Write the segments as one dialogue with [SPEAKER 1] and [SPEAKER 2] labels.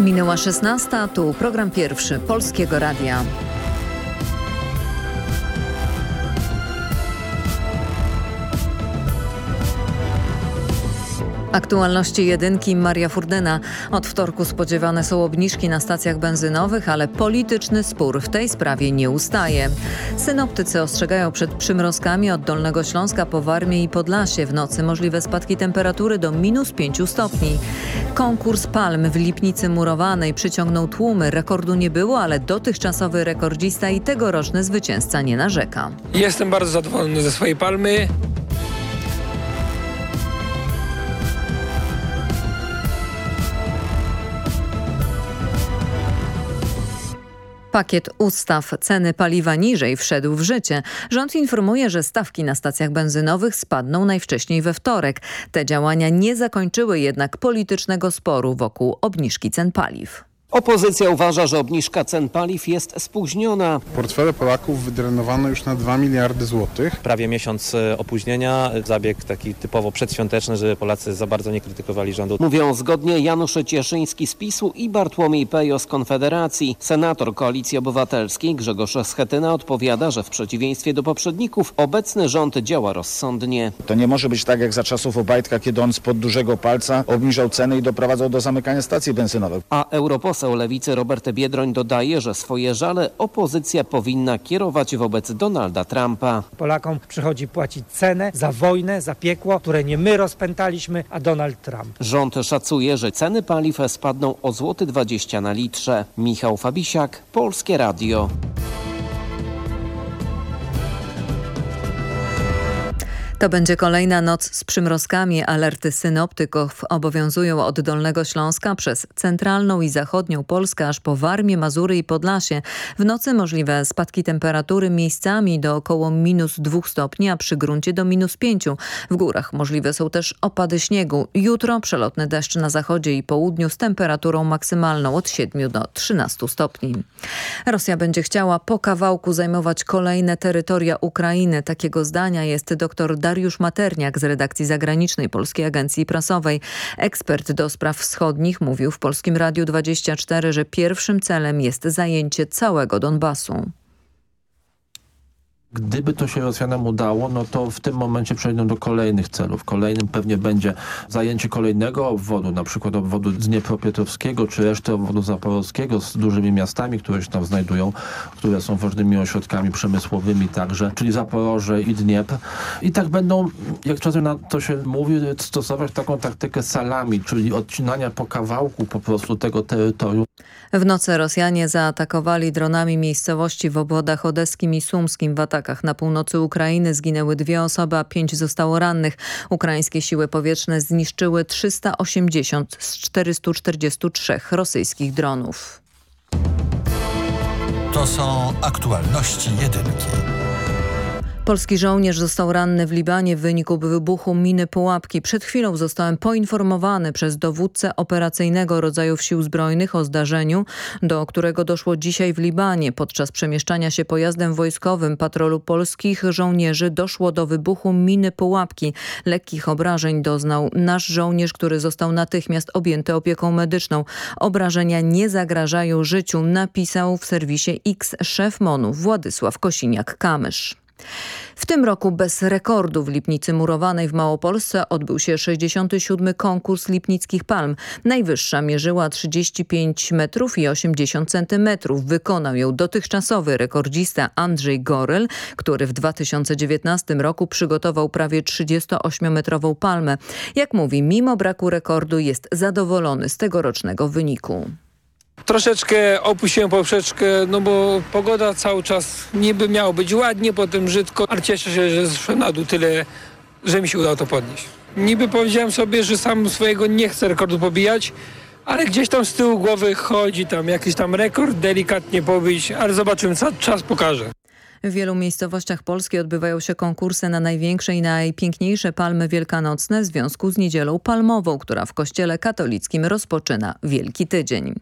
[SPEAKER 1] Minęła 16, tu program pierwszy Polskiego Radia. Aktualności jedynki Maria Furdyna. Od wtorku spodziewane są obniżki na stacjach benzynowych, ale polityczny spór w tej sprawie nie ustaje. Synoptycy ostrzegają przed przymrozkami od Dolnego Śląska po Warmii i Podlasie. W nocy możliwe spadki temperatury do minus 5 stopni. Konkurs palm w Lipnicy Murowanej przyciągnął tłumy. Rekordu nie było, ale dotychczasowy rekordzista i tegoroczny zwycięzca nie narzeka.
[SPEAKER 2] Jestem bardzo zadowolony ze swojej palmy.
[SPEAKER 1] Pakiet ustaw ceny paliwa niżej wszedł w życie. Rząd informuje, że stawki na stacjach benzynowych spadną najwcześniej we wtorek. Te działania nie zakończyły jednak politycznego sporu wokół obniżki cen paliw.
[SPEAKER 3] Opozycja uważa, że obniżka cen paliw jest spóźniona.
[SPEAKER 4] Portfele Polaków wydrenowano już na 2 miliardy złotych.
[SPEAKER 5] Prawie miesiąc e, opóźnienia, zabieg taki typowo przedświąteczny, żeby Polacy za bardzo nie krytykowali rządu.
[SPEAKER 3] Mówią zgodnie Janusz Cieszyński z PiSu i Bartłomiej Pejo z Konfederacji. Senator Koalicji Obywatelskiej Grzegorz Schetyna odpowiada, że w przeciwieństwie do poprzedników obecny rząd działa rozsądnie.
[SPEAKER 6] To nie może być tak jak za czasów Obajtka, kiedy on spod dużego palca obniżał ceny i doprowadzał do zamykania stacji benzynowych.
[SPEAKER 3] A europoseł Lewicy Robert Biedroń dodaje, że swoje żale opozycja powinna kierować wobec Donalda Trumpa.
[SPEAKER 7] Polakom przychodzi płacić cenę za wojnę, za piekło, które nie my rozpętaliśmy, a Donald Trump.
[SPEAKER 3] Rząd szacuje, że ceny paliw spadną o złoty 20 na litrze. Michał Fabisiak, Polskie Radio.
[SPEAKER 1] To będzie kolejna noc z przymrozkami. Alerty synoptyków obowiązują od Dolnego Śląska przez centralną i zachodnią Polskę aż po Warmię, Mazury i Podlasie. W nocy możliwe spadki temperatury miejscami do około minus 2 stopni, a przy gruncie do minus 5. W górach możliwe są też opady śniegu. Jutro przelotny deszcz na zachodzie i południu z temperaturą maksymalną od 7 do 13 stopni. Rosja będzie chciała po kawałku zajmować kolejne terytoria Ukrainy. Takiego zdania jest dr Dariusz Materniak z redakcji zagranicznej Polskiej Agencji Prasowej. Ekspert do spraw wschodnich mówił w Polskim Radiu 24, że pierwszym celem jest zajęcie całego Donbasu.
[SPEAKER 8] Gdyby to się Rosjanom udało, no to w tym momencie przejdą do kolejnych celów. Kolejnym pewnie będzie zajęcie kolejnego obwodu, na przykład obwodu Dniepropietrowskiego, czy reszty obwodu zaporowskiego z dużymi miastami, które się tam znajdują, które są ważnymi ośrodkami przemysłowymi także, czyli Zaporoże i Dniepr. I tak będą, jak czasem na to się mówi, stosować taką taktykę salami, czyli odcinania po kawałku po prostu tego terytorium.
[SPEAKER 1] W nocy Rosjanie zaatakowali dronami miejscowości w obwodach odeskim i sumskim w atakach na północy Ukrainy zginęły dwie osoby, a pięć zostało rannych. Ukraińskie siły powietrzne zniszczyły 380 z 443 rosyjskich dronów.
[SPEAKER 9] To są aktualności jedynki.
[SPEAKER 1] Polski żołnierz został ranny w Libanie w wyniku wybuchu miny pułapki. Przed chwilą zostałem poinformowany przez dowódcę operacyjnego rodzajów sił zbrojnych o zdarzeniu, do którego doszło dzisiaj w Libanie. Podczas przemieszczania się pojazdem wojskowym patrolu polskich żołnierzy doszło do wybuchu miny pułapki. Lekkich obrażeń doznał nasz żołnierz, który został natychmiast objęty opieką medyczną. Obrażenia nie zagrażają życiu, napisał w serwisie X szef MONU Władysław Kosiniak-Kamysz. W tym roku bez rekordu w Lipnicy Murowanej w Małopolsce odbył się 67. konkurs Lipnickich Palm. Najwyższa mierzyła 35 metrów i 80 centymetrów. Wykonał ją dotychczasowy rekordzista Andrzej Goryl, który w 2019 roku przygotował prawie 38-metrową palmę. Jak mówi, mimo braku rekordu jest zadowolony z tegorocznego wyniku.
[SPEAKER 2] Troszeczkę opuściłem poprzeczkę, no bo pogoda cały czas niby miało być ładnie, potem brzydko, ale cieszę się, że zeszłem na dół tyle, że mi się udało to podnieść. Niby powiedziałem sobie, że sam swojego nie chcę rekordu pobijać, ale gdzieś tam z tyłu głowy chodzi tam jakiś tam rekord delikatnie pobić, ale zobaczymy, co czas pokaże.
[SPEAKER 1] W wielu miejscowościach Polski odbywają się konkursy na największe i najpiękniejsze palmy wielkanocne w związku z niedzielą palmową, która w kościele katolickim rozpoczyna Wielki Tydzień.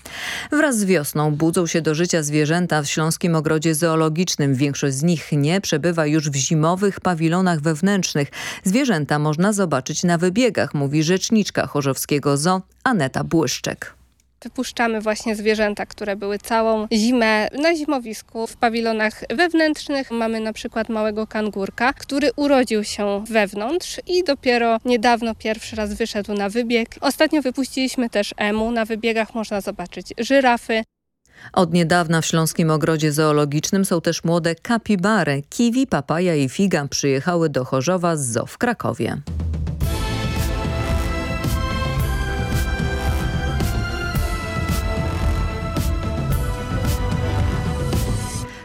[SPEAKER 1] Wraz z wiosną budzą się do życia zwierzęta w Śląskim Ogrodzie Zoologicznym. Większość z nich nie przebywa już w zimowych pawilonach wewnętrznych. Zwierzęta można zobaczyć na wybiegach, mówi rzeczniczka Chorzowskiego Zoo Aneta Błyszczek.
[SPEAKER 10] Wypuszczamy właśnie zwierzęta, które były całą zimę na zimowisku w pawilonach wewnętrznych. Mamy na przykład małego kangurka, który urodził się wewnątrz i dopiero niedawno pierwszy raz wyszedł na wybieg. Ostatnio wypuściliśmy też emu. Na wybiegach można zobaczyć żyrafy.
[SPEAKER 1] Od niedawna w Śląskim Ogrodzie Zoologicznym są też młode kapibary. Kiwi, papaja i figa przyjechały do Chorzowa z zoo w Krakowie.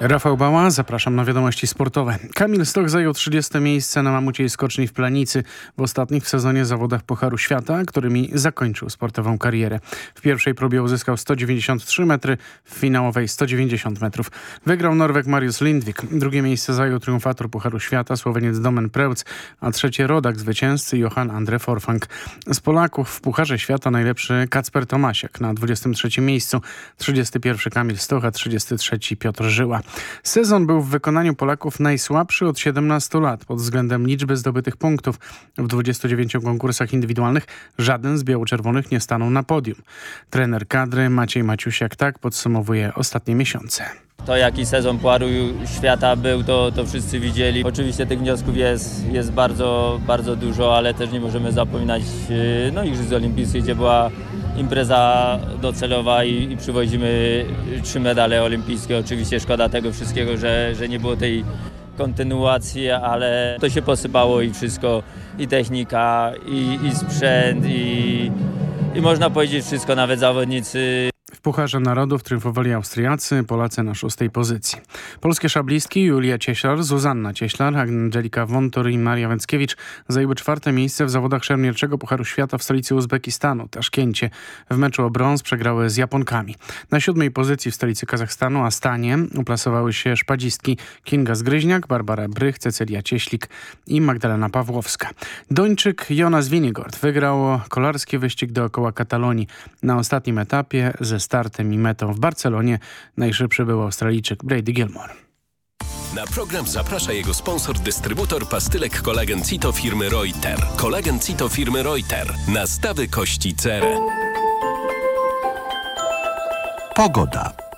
[SPEAKER 4] Rafał Bała, zapraszam na wiadomości sportowe. Kamil Stoch zajął 30 miejsce na mamuciej skoczni w Planicy w ostatnich w sezonie zawodach Pucharu Świata, którymi zakończył sportową karierę. W pierwszej próbie uzyskał 193 metry, w finałowej 190 metrów. Wygrał Norweg Mariusz Lindvik. Drugie miejsce zajął triumfator Pucharu Świata, Słoweniec Domen Preutz, a trzecie rodak zwycięzcy Johan Andre Forfang. Z Polaków w Pucharze Świata najlepszy Kacper Tomasiak na 23 miejscu, 31 Kamil Stoch, a 33 Piotr Żyła. Sezon był w wykonaniu Polaków najsłabszy od 17 lat pod względem liczby zdobytych punktów. W 29 konkursach indywidualnych żaden z biało-czerwonych nie stanął na podium. Trener kadry Maciej Maciusiak tak podsumowuje ostatnie miesiące.
[SPEAKER 11] To jaki sezon Pucharu Świata był, to, to wszyscy widzieli. Oczywiście tych wniosków jest, jest bardzo, bardzo dużo, ale też nie możemy zapominać no, Igrzysk Olimpijskich, gdzie była impreza docelowa i, i przywozimy trzy medale olimpijskie. Oczywiście szkoda tego wszystkiego, że, że nie było tej kontynuacji, ale to się posypało i wszystko, i technika, i, i sprzęt, i, i można powiedzieć wszystko, nawet zawodnicy
[SPEAKER 4] Pucharze Narodów triumfowali Austriacy, Polacy na szóstej pozycji. Polskie szablistki Julia Cieślar, Zuzanna Cieślar, Angelika Wontor i Maria Węckiewicz zajęły czwarte miejsce w zawodach szermierczego Pucharu Świata w stolicy Uzbekistanu, Taszkencie. W meczu o brąz przegrały z Japonkami. Na siódmej pozycji w stolicy Kazachstanu, Astanie, uplasowały się szpadzistki Kinga Zgryźniak, Barbara Brych, Cecelia Cieślik i Magdalena Pawłowska. Dończyk Jonas Winigord wygrał kolarski wyścig dookoła Katalonii. Na ostatnim etapie ze startem i metą w Barcelonie najszybszy był Australijczyk Brady Gilmore.
[SPEAKER 12] Na program zaprasza jego sponsor, dystrybutor pastylek kolagen Cito firmy Reuter. Kolagen Cito firmy Reuter. Nastawy kości cerę.
[SPEAKER 9] Pogoda.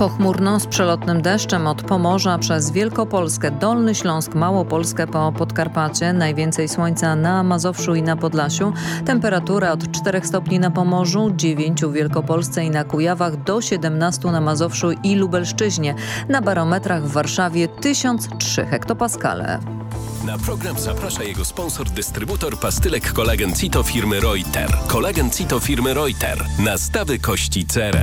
[SPEAKER 1] Pochmurno z przelotnym deszczem od Pomorza przez Wielkopolskę, Dolny Śląsk, Małopolskę po Podkarpacie. Najwięcej słońca na Mazowszu i na Podlasiu. Temperatura od 4 stopni na Pomorzu, 9 w Wielkopolsce i na Kujawach, do 17 na Mazowszu i Lubelszczyźnie. Na barometrach w Warszawie 1003 hektopaskale.
[SPEAKER 12] Na program zaprasza jego sponsor, dystrybutor pastylek kolagen Cito firmy Reuter. Kolagen Cito firmy Reuter. Nastawy kości cerę.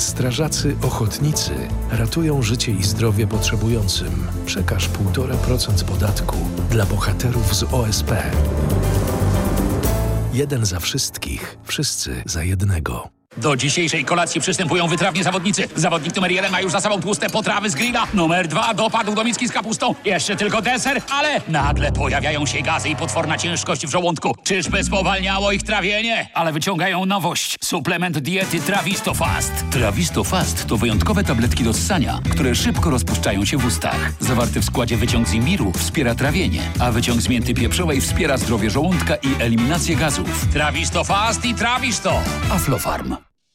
[SPEAKER 13] Strażacy ochotnicy ratują życie i zdrowie potrzebującym. Przekaż 1,5% podatku dla bohaterów z OSP. Jeden za wszystkich, wszyscy za jednego.
[SPEAKER 14] Do dzisiejszej kolacji przystępują wytrawni zawodnicy. Zawodnik numer jeden ma już za sobą tłuste potrawy z grilla. Numer dwa dopadł do miski z kapustą. Jeszcze tylko deser, ale nagle pojawiają się gazy i potworna ciężkość w żołądku. Czyżby spowalniało ich trawienie? Ale wyciągają nowość. Suplement diety Travisto Fast. Travisto Fast to wyjątkowe tabletki do ssania, które szybko rozpuszczają się w ustach. Zawarty w składzie wyciąg z imbiru wspiera trawienie, a wyciąg z mięty pieprzowej wspiera zdrowie żołądka i eliminację gazów. Travisto Fast i Travisto. Aflofarm.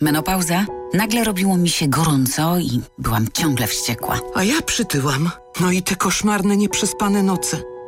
[SPEAKER 15] Menopauza? Nagle robiło mi się gorąco i byłam ciągle wściekła.
[SPEAKER 16] A ja przytyłam. No i te koszmarne, nieprzespane noce.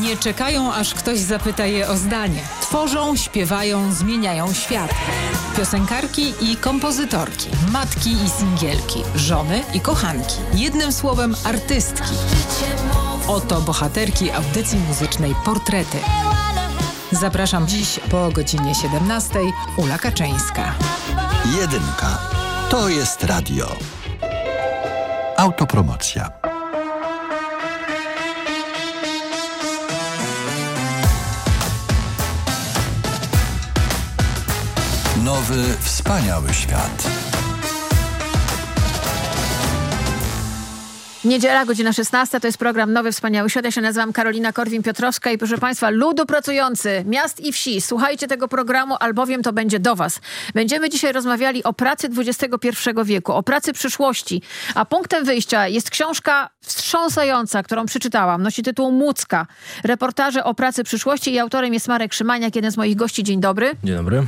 [SPEAKER 17] Nie czekają, aż ktoś zapyta je o zdanie. Tworzą, śpiewają, zmieniają świat. Piosenkarki i kompozytorki, matki i singielki, żony i kochanki. Jednym słowem artystki. Oto bohaterki audycji muzycznej Portrety. Zapraszam dziś po godzinie 17. Ula Kaczyńska.
[SPEAKER 9] Jedynka. To jest radio. Autopromocja. Nowy, wspaniały świat.
[SPEAKER 18] Niedziela, godzina 16, to jest program Nowy Wspaniały Świat. Ja się nazywam Karolina Korwin-Piotrowska i proszę Państwa, ludu pracujący, miast i wsi, słuchajcie tego programu, albowiem to będzie do Was. Będziemy dzisiaj rozmawiali o pracy XXI wieku, o pracy przyszłości, a punktem wyjścia jest książka wstrząsająca, którą przeczytałam. Nosi tytuł Mucka. Reportaże o pracy przyszłości i autorem jest Marek Szymaniak, jeden z moich gości. Dzień dobry.
[SPEAKER 19] Dzień dobry.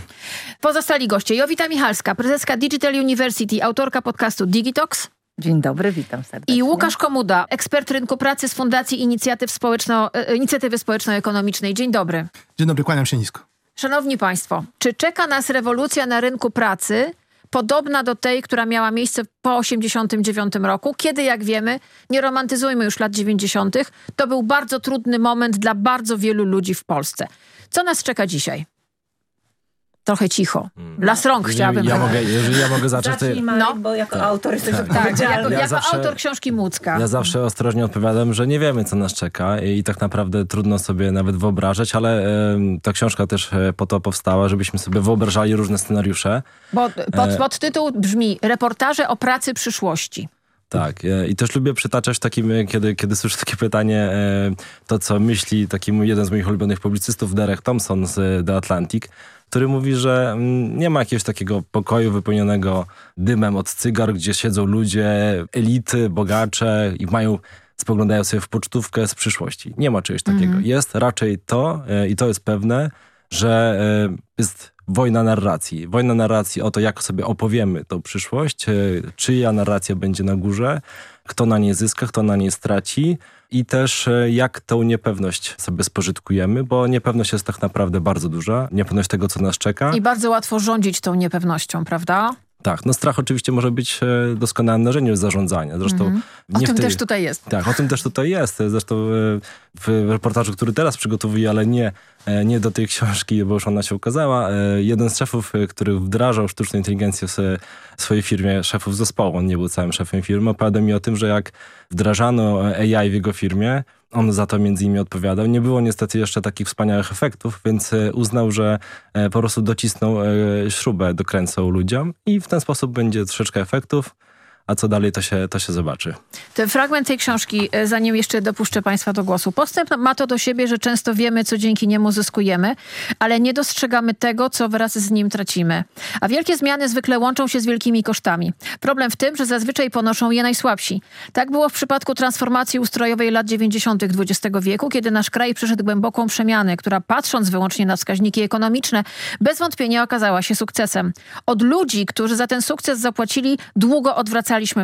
[SPEAKER 18] Pozostali goście. Jowita Michalska, prezeska Digital University, autorka podcastu Digitox.
[SPEAKER 20] Dzień dobry, witam serdecznie.
[SPEAKER 18] I Łukasz Komuda, ekspert rynku pracy z Fundacji Inicjatyw Społeczno, e, Inicjatywy Społeczno-Ekonomicznej. Dzień dobry.
[SPEAKER 21] Dzień dobry, kłaniam się nisko.
[SPEAKER 18] Szanowni Państwo, czy czeka nas rewolucja na rynku pracy podobna do tej, która miała miejsce po 1989 roku, kiedy, jak wiemy, nie romantyzujmy już lat 90., to był bardzo trudny moment dla bardzo wielu ludzi w Polsce. Co nas czeka dzisiaj? Trochę cicho. Las rąk chciałabym.
[SPEAKER 19] Ja mogę, jeżeli ja mogę zacząć.
[SPEAKER 20] Zacznij, Marek, bo jako
[SPEAKER 19] Tak.
[SPEAKER 20] autor jesteś
[SPEAKER 18] Tak,
[SPEAKER 20] odpowiedzialny.
[SPEAKER 18] jako,
[SPEAKER 19] Ja
[SPEAKER 18] jako
[SPEAKER 19] zawsze-
[SPEAKER 18] autor książki Mucka.
[SPEAKER 19] Ja zawsze ostrożnie odpowiadam, że nie wiemy, co nas czeka i tak naprawdę trudno sobie nawet wyobrażać, ale em, ta książka też e, po to powstała, żebyśmy sobie wyobrażali różne scenariusze.
[SPEAKER 18] Bo pod,
[SPEAKER 19] E,
[SPEAKER 18] podtytuł brzmi Reportaże o pracy przyszłości.
[SPEAKER 19] Tak, e, i też lubię przytaczać takim, e, kiedy, kiedy słyszę takie pytanie, e, to co myśli taki jeden z moich ulubionych publicystów, Derek Thompson z e, The Atlantic, który mówi, że mm, nie ma jakiegoś takiego pokoju wypełnionego dymem od cygar, gdzie siedzą ludzie, elity, bogacze i mają, spoglądają sobie w pocztówkę z przyszłości. Nie ma czegoś takiego.
[SPEAKER 22] Mhm.
[SPEAKER 19] Jest raczej to, e, i to jest pewne, że e, jest wojna narracji. Wojna narracji o to, jak sobie opowiemy tą przyszłość, e, czyja narracja będzie na górze, kto na niej zyska, kto na niej straci i też e, jak tą niepewność sobie spożytkujemy, bo niepewność jest tak naprawdę bardzo duża. Niepewność tego, co nas czeka.
[SPEAKER 18] I bardzo łatwo rządzić tą niepewnością, prawda?
[SPEAKER 19] Tak, no strach oczywiście może być e, doskonałym narzędziem zarządzania. Zresztą
[SPEAKER 18] Mhm. O
[SPEAKER 19] nie w
[SPEAKER 18] tym
[SPEAKER 19] tej-
[SPEAKER 18] też tutaj jest.
[SPEAKER 19] tak, o tym też tutaj jest. Zresztą e, w reportażu, który teraz przygotowuję, ale nie, e, nie do tej książki, bo już ona się ukazała, jeden z szefów, który wdrażał sztuczną inteligencję w swojej firmie, szefów zespołu, on nie był całym szefem firmy, opowiada mi o tym, że jak wdrażano AI w jego firmie, on za to między innymi odpowiadał. Nie było niestety jeszcze takich wspaniałych efektów, więc e, uznał, że e, po prostu docisnął e, śrubę, dokręcą ludziom i w ten sposób będzie troszeczkę efektów, a co dalej to się, to się zobaczy.
[SPEAKER 18] Ten fragment tej książki, e, zanim jeszcze dopuszczę Państwa do głosu. Postęp ma to do siebie, że często wiemy, co dzięki niemu zyskujemy, ale nie dostrzegamy tego, co wraz z nim tracimy. A wielkie zmiany zwykle łączą się z wielkimi kosztami. Problem w tym, że zazwyczaj ponoszą je najsłabsi. Tak było w przypadku transformacji ustrojowej lat 90. XX wieku, kiedy nasz kraj przeszedł głęboką przemianę, która patrząc wyłącznie na wskaźniki ekonomiczne, bez wątpienia okazała się sukcesem. Od ludzi, którzy za ten sukces zapłacili, długo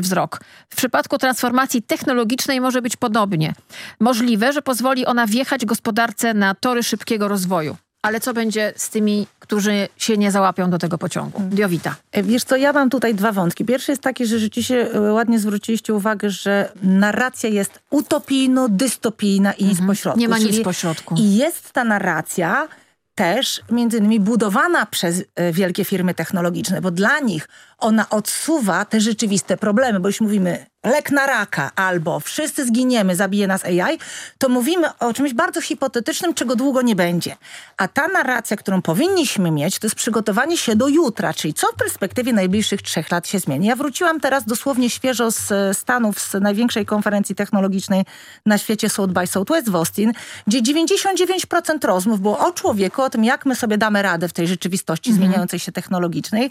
[SPEAKER 18] wzrok. W przypadku transformacji technologicznej może być podobnie. Możliwe, że pozwoli ona wjechać gospodarce na tory szybkiego rozwoju. Ale co będzie z tymi, którzy się nie załapią do tego pociągu? Diowita.
[SPEAKER 20] E, Wiesz co, ja mam tutaj dwa wątki. Pierwszy jest taki, że rzeczywiście e, ładnie zwróciliście uwagę, że narracja jest utopijno-dystopijna i nic pośrodku.
[SPEAKER 18] Nie ma nic pośrodku.
[SPEAKER 20] I jest ta narracja też między innymi budowana przez e, wielkie firmy technologiczne, bo dla nich ona odsuwa te rzeczywiste problemy, bo jeśli mówimy lek na raka albo wszyscy zginiemy, zabije nas AI, to mówimy o czymś bardzo hipotetycznym, czego długo nie będzie. A ta narracja, którą powinniśmy mieć, to jest przygotowanie się do jutra, czyli co w perspektywie najbliższych trzech lat się zmieni. Ja wróciłam teraz dosłownie świeżo z e, Stanów, z największej konferencji technologicznej na świecie South by Southwest w Austin, gdzie 99% rozmów było o człowieku, o tym, jak my sobie damy radę w tej rzeczywistości
[SPEAKER 18] Mhm.
[SPEAKER 20] zmieniającej się technologicznej.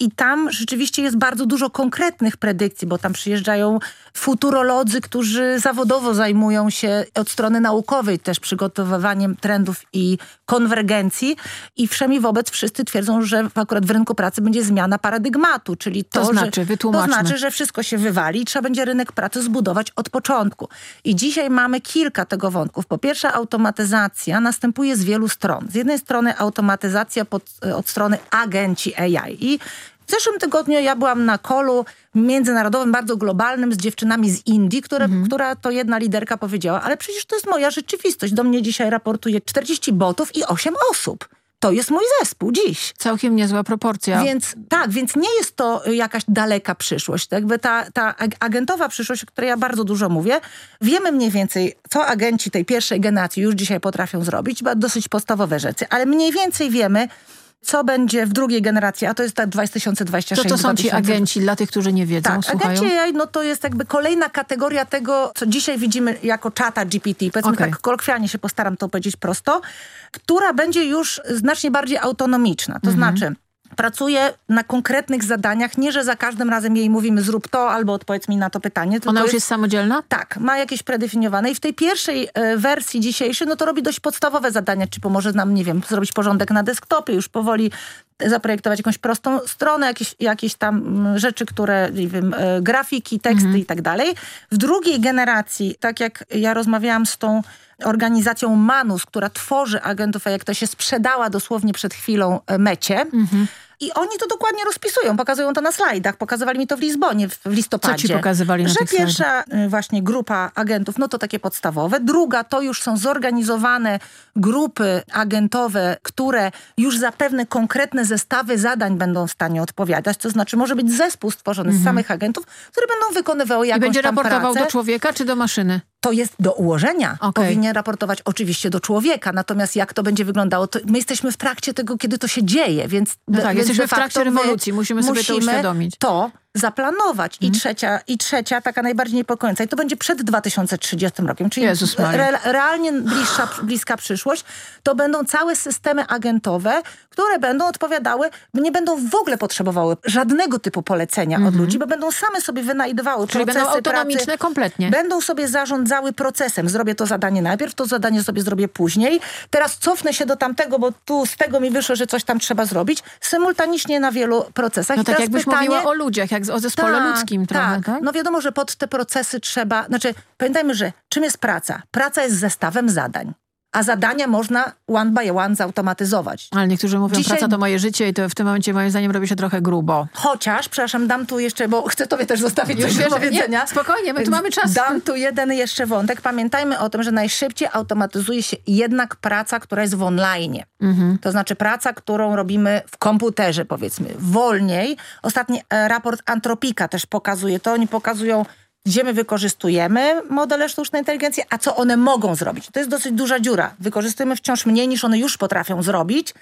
[SPEAKER 20] I tam rzeczywiście jest bardzo dużo konkretnych predykcji, bo tam przyjeżdżają futurolodzy, którzy zawodowo zajmują się od strony naukowej też przygotowywaniem trendów i konwergencji i wszemi wobec wszyscy twierdzą, że akurat w rynku pracy będzie zmiana paradygmatu, czyli to,
[SPEAKER 18] To znaczy,
[SPEAKER 20] że,
[SPEAKER 18] wytłumaczmy.
[SPEAKER 20] to znaczy, że wszystko się wywali i trzeba będzie rynek pracy zbudować od początku. I dzisiaj mamy kilka tego wątków. Po pierwsze automatyzacja następuje z wielu stron. Z jednej strony automatyzacja pod, od strony agenci AI i w zeszłym tygodniu ja byłam na kolu międzynarodowym, bardzo globalnym z dziewczynami z Indii, które, która to jedna liderka powiedziała, ale przecież to jest moja rzeczywistość. Do mnie dzisiaj raportuje 40 botów i 8 osób. To jest mój zespół dziś.
[SPEAKER 18] Całkiem niezła proporcja.
[SPEAKER 20] Więc tak, więc nie jest to jakaś daleka przyszłość. Tak? Jakby ta, ta ag- agentowa przyszłość, o której ja bardzo dużo mówię, wiemy mniej więcej, co agenci tej pierwszej generacji już dzisiaj potrafią zrobić, bo dosyć podstawowe rzeczy, ale mniej więcej wiemy, co będzie w drugiej generacji, a to jest ta 2026
[SPEAKER 18] Co to są ci
[SPEAKER 20] 2000.
[SPEAKER 18] agenci dla tych, którzy nie wiedzą,
[SPEAKER 20] Tak,
[SPEAKER 18] słuchają?
[SPEAKER 20] agenci AI no to jest jakby kolejna kategoria tego, co dzisiaj widzimy jako czata GPT. Powiedzmy
[SPEAKER 18] Okej.
[SPEAKER 20] tak kolokwialnie się postaram to powiedzieć prosto, która będzie już znacznie bardziej autonomiczna. To
[SPEAKER 18] Mhm.
[SPEAKER 20] znaczy pracuje na konkretnych zadaniach, nie, że za każdym razem jej mówimy zrób to albo odpowiedz mi na to pytanie.
[SPEAKER 18] Ona już jest samodzielna?
[SPEAKER 20] Tak, ma jakieś predefiniowane i w tej pierwszej e, wersji dzisiejszej, no to robi dość podstawowe zadania, czy pomoże nam, nie wiem, zrobić porządek na desktopie, już powoli zaprojektować jakąś prostą stronę, jakieś, jakieś tam mm, rzeczy, które, nie wiem, e, grafiki, teksty i tak dalej. W drugiej generacji, tak jak ja rozmawiałam z tą organizacją Manus, która tworzy agentów, a jak to się sprzedała dosłownie przed chwilą e, mecie, i oni to dokładnie rozpisują, pokazują to na slajdach. Pokazywali mi to w Lizbonie w listopadzie.
[SPEAKER 18] Co ci pokazywali na
[SPEAKER 20] Że pierwsza y, właśnie grupa agentów, no to takie podstawowe. Druga to już są zorganizowane grupy agentowe, które już za pewne konkretne zestawy zadań będą w stanie odpowiadać. To znaczy może być zespół stworzony z
[SPEAKER 18] Mhm.
[SPEAKER 20] samych agentów, które będą wykonywały
[SPEAKER 18] I
[SPEAKER 20] jakąś
[SPEAKER 18] będzie
[SPEAKER 20] tam
[SPEAKER 18] raportował
[SPEAKER 20] pracę.
[SPEAKER 18] do człowieka czy do maszyny?
[SPEAKER 20] To jest do ułożenia.
[SPEAKER 18] Okej.
[SPEAKER 20] Powinien raportować oczywiście do człowieka. Natomiast jak to będzie wyglądało, to my jesteśmy w trakcie tego, kiedy to się dzieje, więc
[SPEAKER 18] No tak,
[SPEAKER 20] więc
[SPEAKER 18] jesteśmy w trakcie rewolucji, musimy sobie to uświadomić.
[SPEAKER 20] to zaplanować. I, trzecia, I trzecia, taka najbardziej niepokojąca, i to będzie przed 2030 rokiem, czyli re, realnie bliższa, bliska przyszłość, to będą całe systemy agentowe, które będą odpowiadały, nie będą w ogóle potrzebowały żadnego typu polecenia od ludzi, bo będą same sobie wynajdowały
[SPEAKER 18] Mhm. Czyli
[SPEAKER 20] procesy
[SPEAKER 18] będą autonomiczne
[SPEAKER 20] pracy.
[SPEAKER 18] kompletnie.
[SPEAKER 20] Będą sobie zarządzały procesem. Zrobię to zadanie najpierw, to zadanie sobie zrobię później. Teraz cofnę się do tamtego, bo tu z tego mi wyszło, że coś tam trzeba zrobić. Symultanicznie na wielu procesach.
[SPEAKER 18] No
[SPEAKER 20] I
[SPEAKER 18] tak jakbyś
[SPEAKER 20] pytanie,
[SPEAKER 18] mówiła o ludziach, jak o zespole
[SPEAKER 20] tak,
[SPEAKER 18] ludzkim trochę, tak?
[SPEAKER 20] No wiadomo, że pod te procesy trzeba... Znaczy, pamiętajmy, że czym jest praca? Praca jest zestawem zadań. A zadania można one by one zautomatyzować.
[SPEAKER 18] Ale niektórzy mówią,
[SPEAKER 20] Dzisiaj-
[SPEAKER 18] praca to moje życie i to w tym momencie moim zdaniem robi się trochę grubo.
[SPEAKER 20] Chociaż, przepraszam, dam tu jeszcze, bo chcę tobie też zostawić
[SPEAKER 18] Już
[SPEAKER 20] coś do powiedzenia.
[SPEAKER 18] nie, spokojnie, my tu mamy czas.
[SPEAKER 20] Dam tu jeden jeszcze wątek. Pamiętajmy o tym, że najszybciej automatyzuje się jednak praca, która jest w online.
[SPEAKER 18] Mhm.
[SPEAKER 20] To znaczy praca, którą robimy w komputerze, powiedzmy. Wolniej. Ostatni e, raport Antropika też pokazuje to. Oni pokazują, gdzie my wykorzystujemy modele sztucznej inteligencji, a co one mogą zrobić. To jest dosyć duża dziura. Wykorzystujemy wciąż mniej, niż one już potrafią zrobić.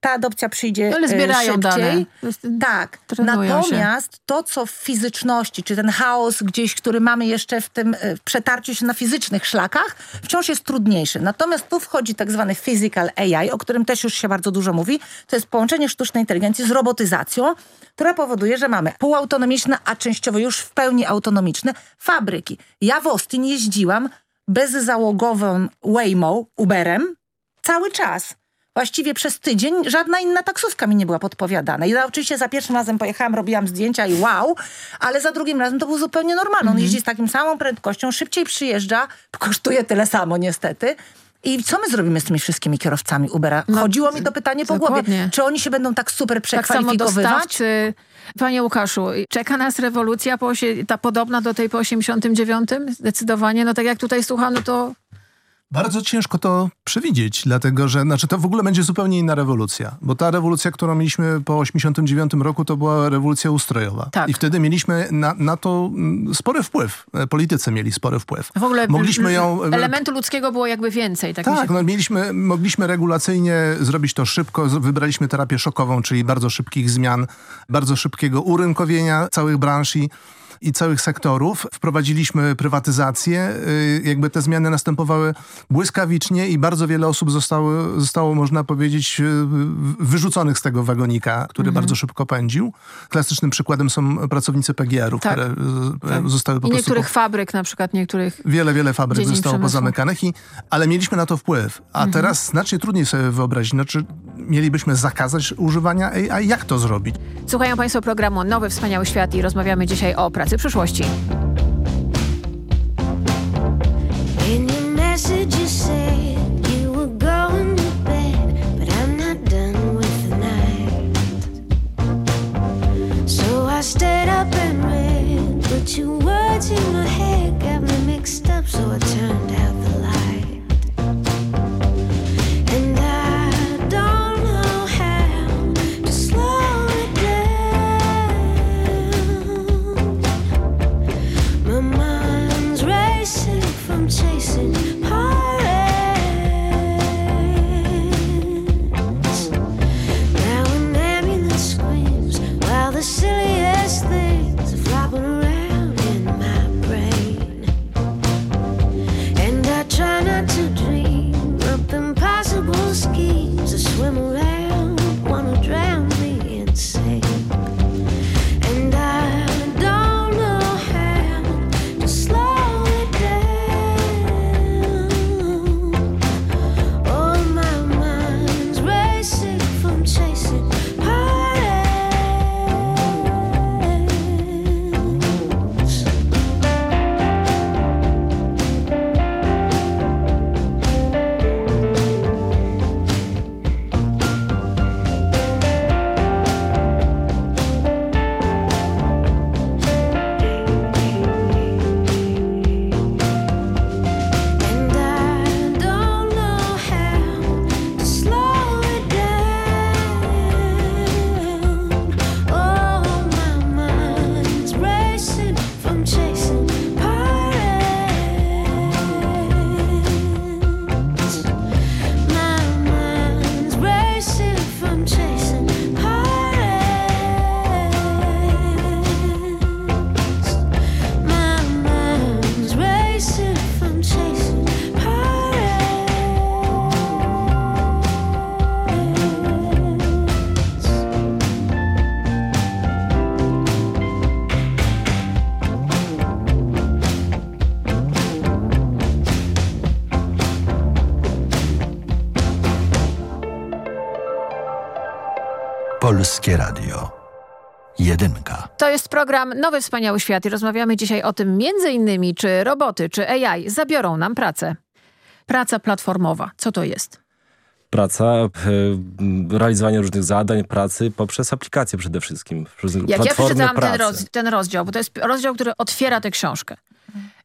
[SPEAKER 20] Ta adopcja przyjdzie
[SPEAKER 18] Ale
[SPEAKER 20] e,
[SPEAKER 18] zbierają
[SPEAKER 20] szybciej.
[SPEAKER 18] dane.
[SPEAKER 20] Tak.
[SPEAKER 18] Trenują się.
[SPEAKER 20] Natomiast to, co w fizyczności, czy ten chaos gdzieś, który mamy jeszcze w tym e, przetarciu się na fizycznych szlakach, wciąż jest trudniejszy. Natomiast tu wchodzi tak zwany physical AI, o którym też już się bardzo dużo mówi. To jest połączenie sztucznej inteligencji z robotyzacją, która powoduje, że mamy półautonomiczne, a częściowo już w pełni autonomiczne fabryki. Ja w Austin jeździłam bezzałogowym Waymo, Uberem, cały czas. Właściwie przez tydzień żadna inna taksówka mi nie była podpowiadana. I ja oczywiście za pierwszym razem pojechałam, robiłam zdjęcia i wow, ale za drugim razem to było zupełnie normalne. On jeździ z taką samą prędkością, szybciej przyjeżdża, kosztuje tyle samo niestety. I co my zrobimy z tymi wszystkimi kierowcami Ubera? Chodziło mi to pytanie po głowie.
[SPEAKER 22] dokładnie.
[SPEAKER 20] Czy oni się będą tak super
[SPEAKER 22] Tak samo
[SPEAKER 20] przekwalifikowywać?
[SPEAKER 22] dostawcy. Panie Łukaszu, czeka nas rewolucja po osie, ta podobna do tej po 89? Zdecydowanie. No tak jak tutaj słucham, no to
[SPEAKER 23] Bardzo ciężko to przewidzieć, dlatego że znaczy to w ogóle będzie zupełnie inna rewolucja, bo ta rewolucja, którą mieliśmy po 89 roku, to była rewolucja ustrojowa.
[SPEAKER 22] Tak.
[SPEAKER 23] I wtedy mieliśmy na, na to mm, spory wpływ. E, Politycy mieli spory wpływ.
[SPEAKER 22] w ogóle
[SPEAKER 23] Mogliśmy ją... e,
[SPEAKER 22] elementu ludzkiego było jakby więcej. Tak,
[SPEAKER 23] Tak,
[SPEAKER 22] się...
[SPEAKER 23] no mieliśmy, mogliśmy regulacyjnie zrobić to szybko. Wybraliśmy terapię szokową, czyli bardzo szybkich zmian, bardzo szybkiego urynkowienia całych branż i, i całych sektorów. Wprowadziliśmy prywatyzację. y, Jakby te zmiany następowały błyskawicznie i bardzo wiele osób zostało, zostało można powiedzieć, y, wyrzuconych z tego wagonika, który
[SPEAKER 22] Mhm.
[SPEAKER 23] bardzo szybko pędził. Klasycznym przykładem są pracownicy PGR-ów,
[SPEAKER 22] Tak.
[SPEAKER 23] które y, zostały po
[SPEAKER 22] I niektórych fabryk, na przykład niektórych
[SPEAKER 23] Wiele, wiele fabryk zostało
[SPEAKER 22] przemysłu.
[SPEAKER 23] pozamykanych, i, ale mieliśmy na to wpływ. A
[SPEAKER 22] Mhm.
[SPEAKER 23] teraz znacznie trudniej sobie wyobrazić, znaczy mielibyśmy zakazać używania AI, jak to zrobić?
[SPEAKER 22] Słuchają Państwo programu Nowy Wspaniały Świat i rozmawiamy dzisiaj o pracy przyszłości. Program Nowy Wspaniały Świat i rozmawiamy dzisiaj o tym między innymi, czy roboty, czy AI zabiorą nam pracę. Praca platformowa. Co to jest?
[SPEAKER 19] Praca, e, realizowanie różnych zadań, pracy poprzez aplikacje przede wszystkim. Przez
[SPEAKER 22] Jak ja przeczytałam ten, roz, ten rozdział, bo to jest rozdział, który otwiera tę książkę.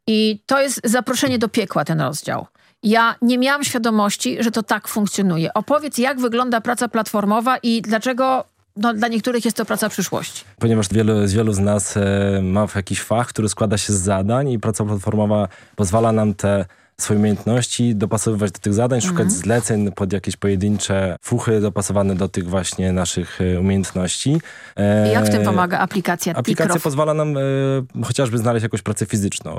[SPEAKER 22] I to jest zaproszenie do piekła, ten rozdział. Ja nie miałam świadomości, że to tak funkcjonuje. Opowiedz, jak wygląda praca platformowa i dlaczego no, dla niektórych jest to praca przyszłości.
[SPEAKER 19] Ponieważ wielu, wielu z nas e, ma jakiś fach, który składa się z zadań i praca platformowa pozwala nam te swoje umiejętności dopasowywać do tych zadań, szukać
[SPEAKER 22] Mhm.
[SPEAKER 19] zleceń pod jakieś pojedyncze fuchy dopasowane do tych właśnie naszych e, umiejętności. E,
[SPEAKER 22] I jak w tym pomaga aplikacja
[SPEAKER 19] Aplikacja
[SPEAKER 22] Tikrof?
[SPEAKER 19] pozwala nam e, chociażby znaleźć jakąś pracę fizyczną.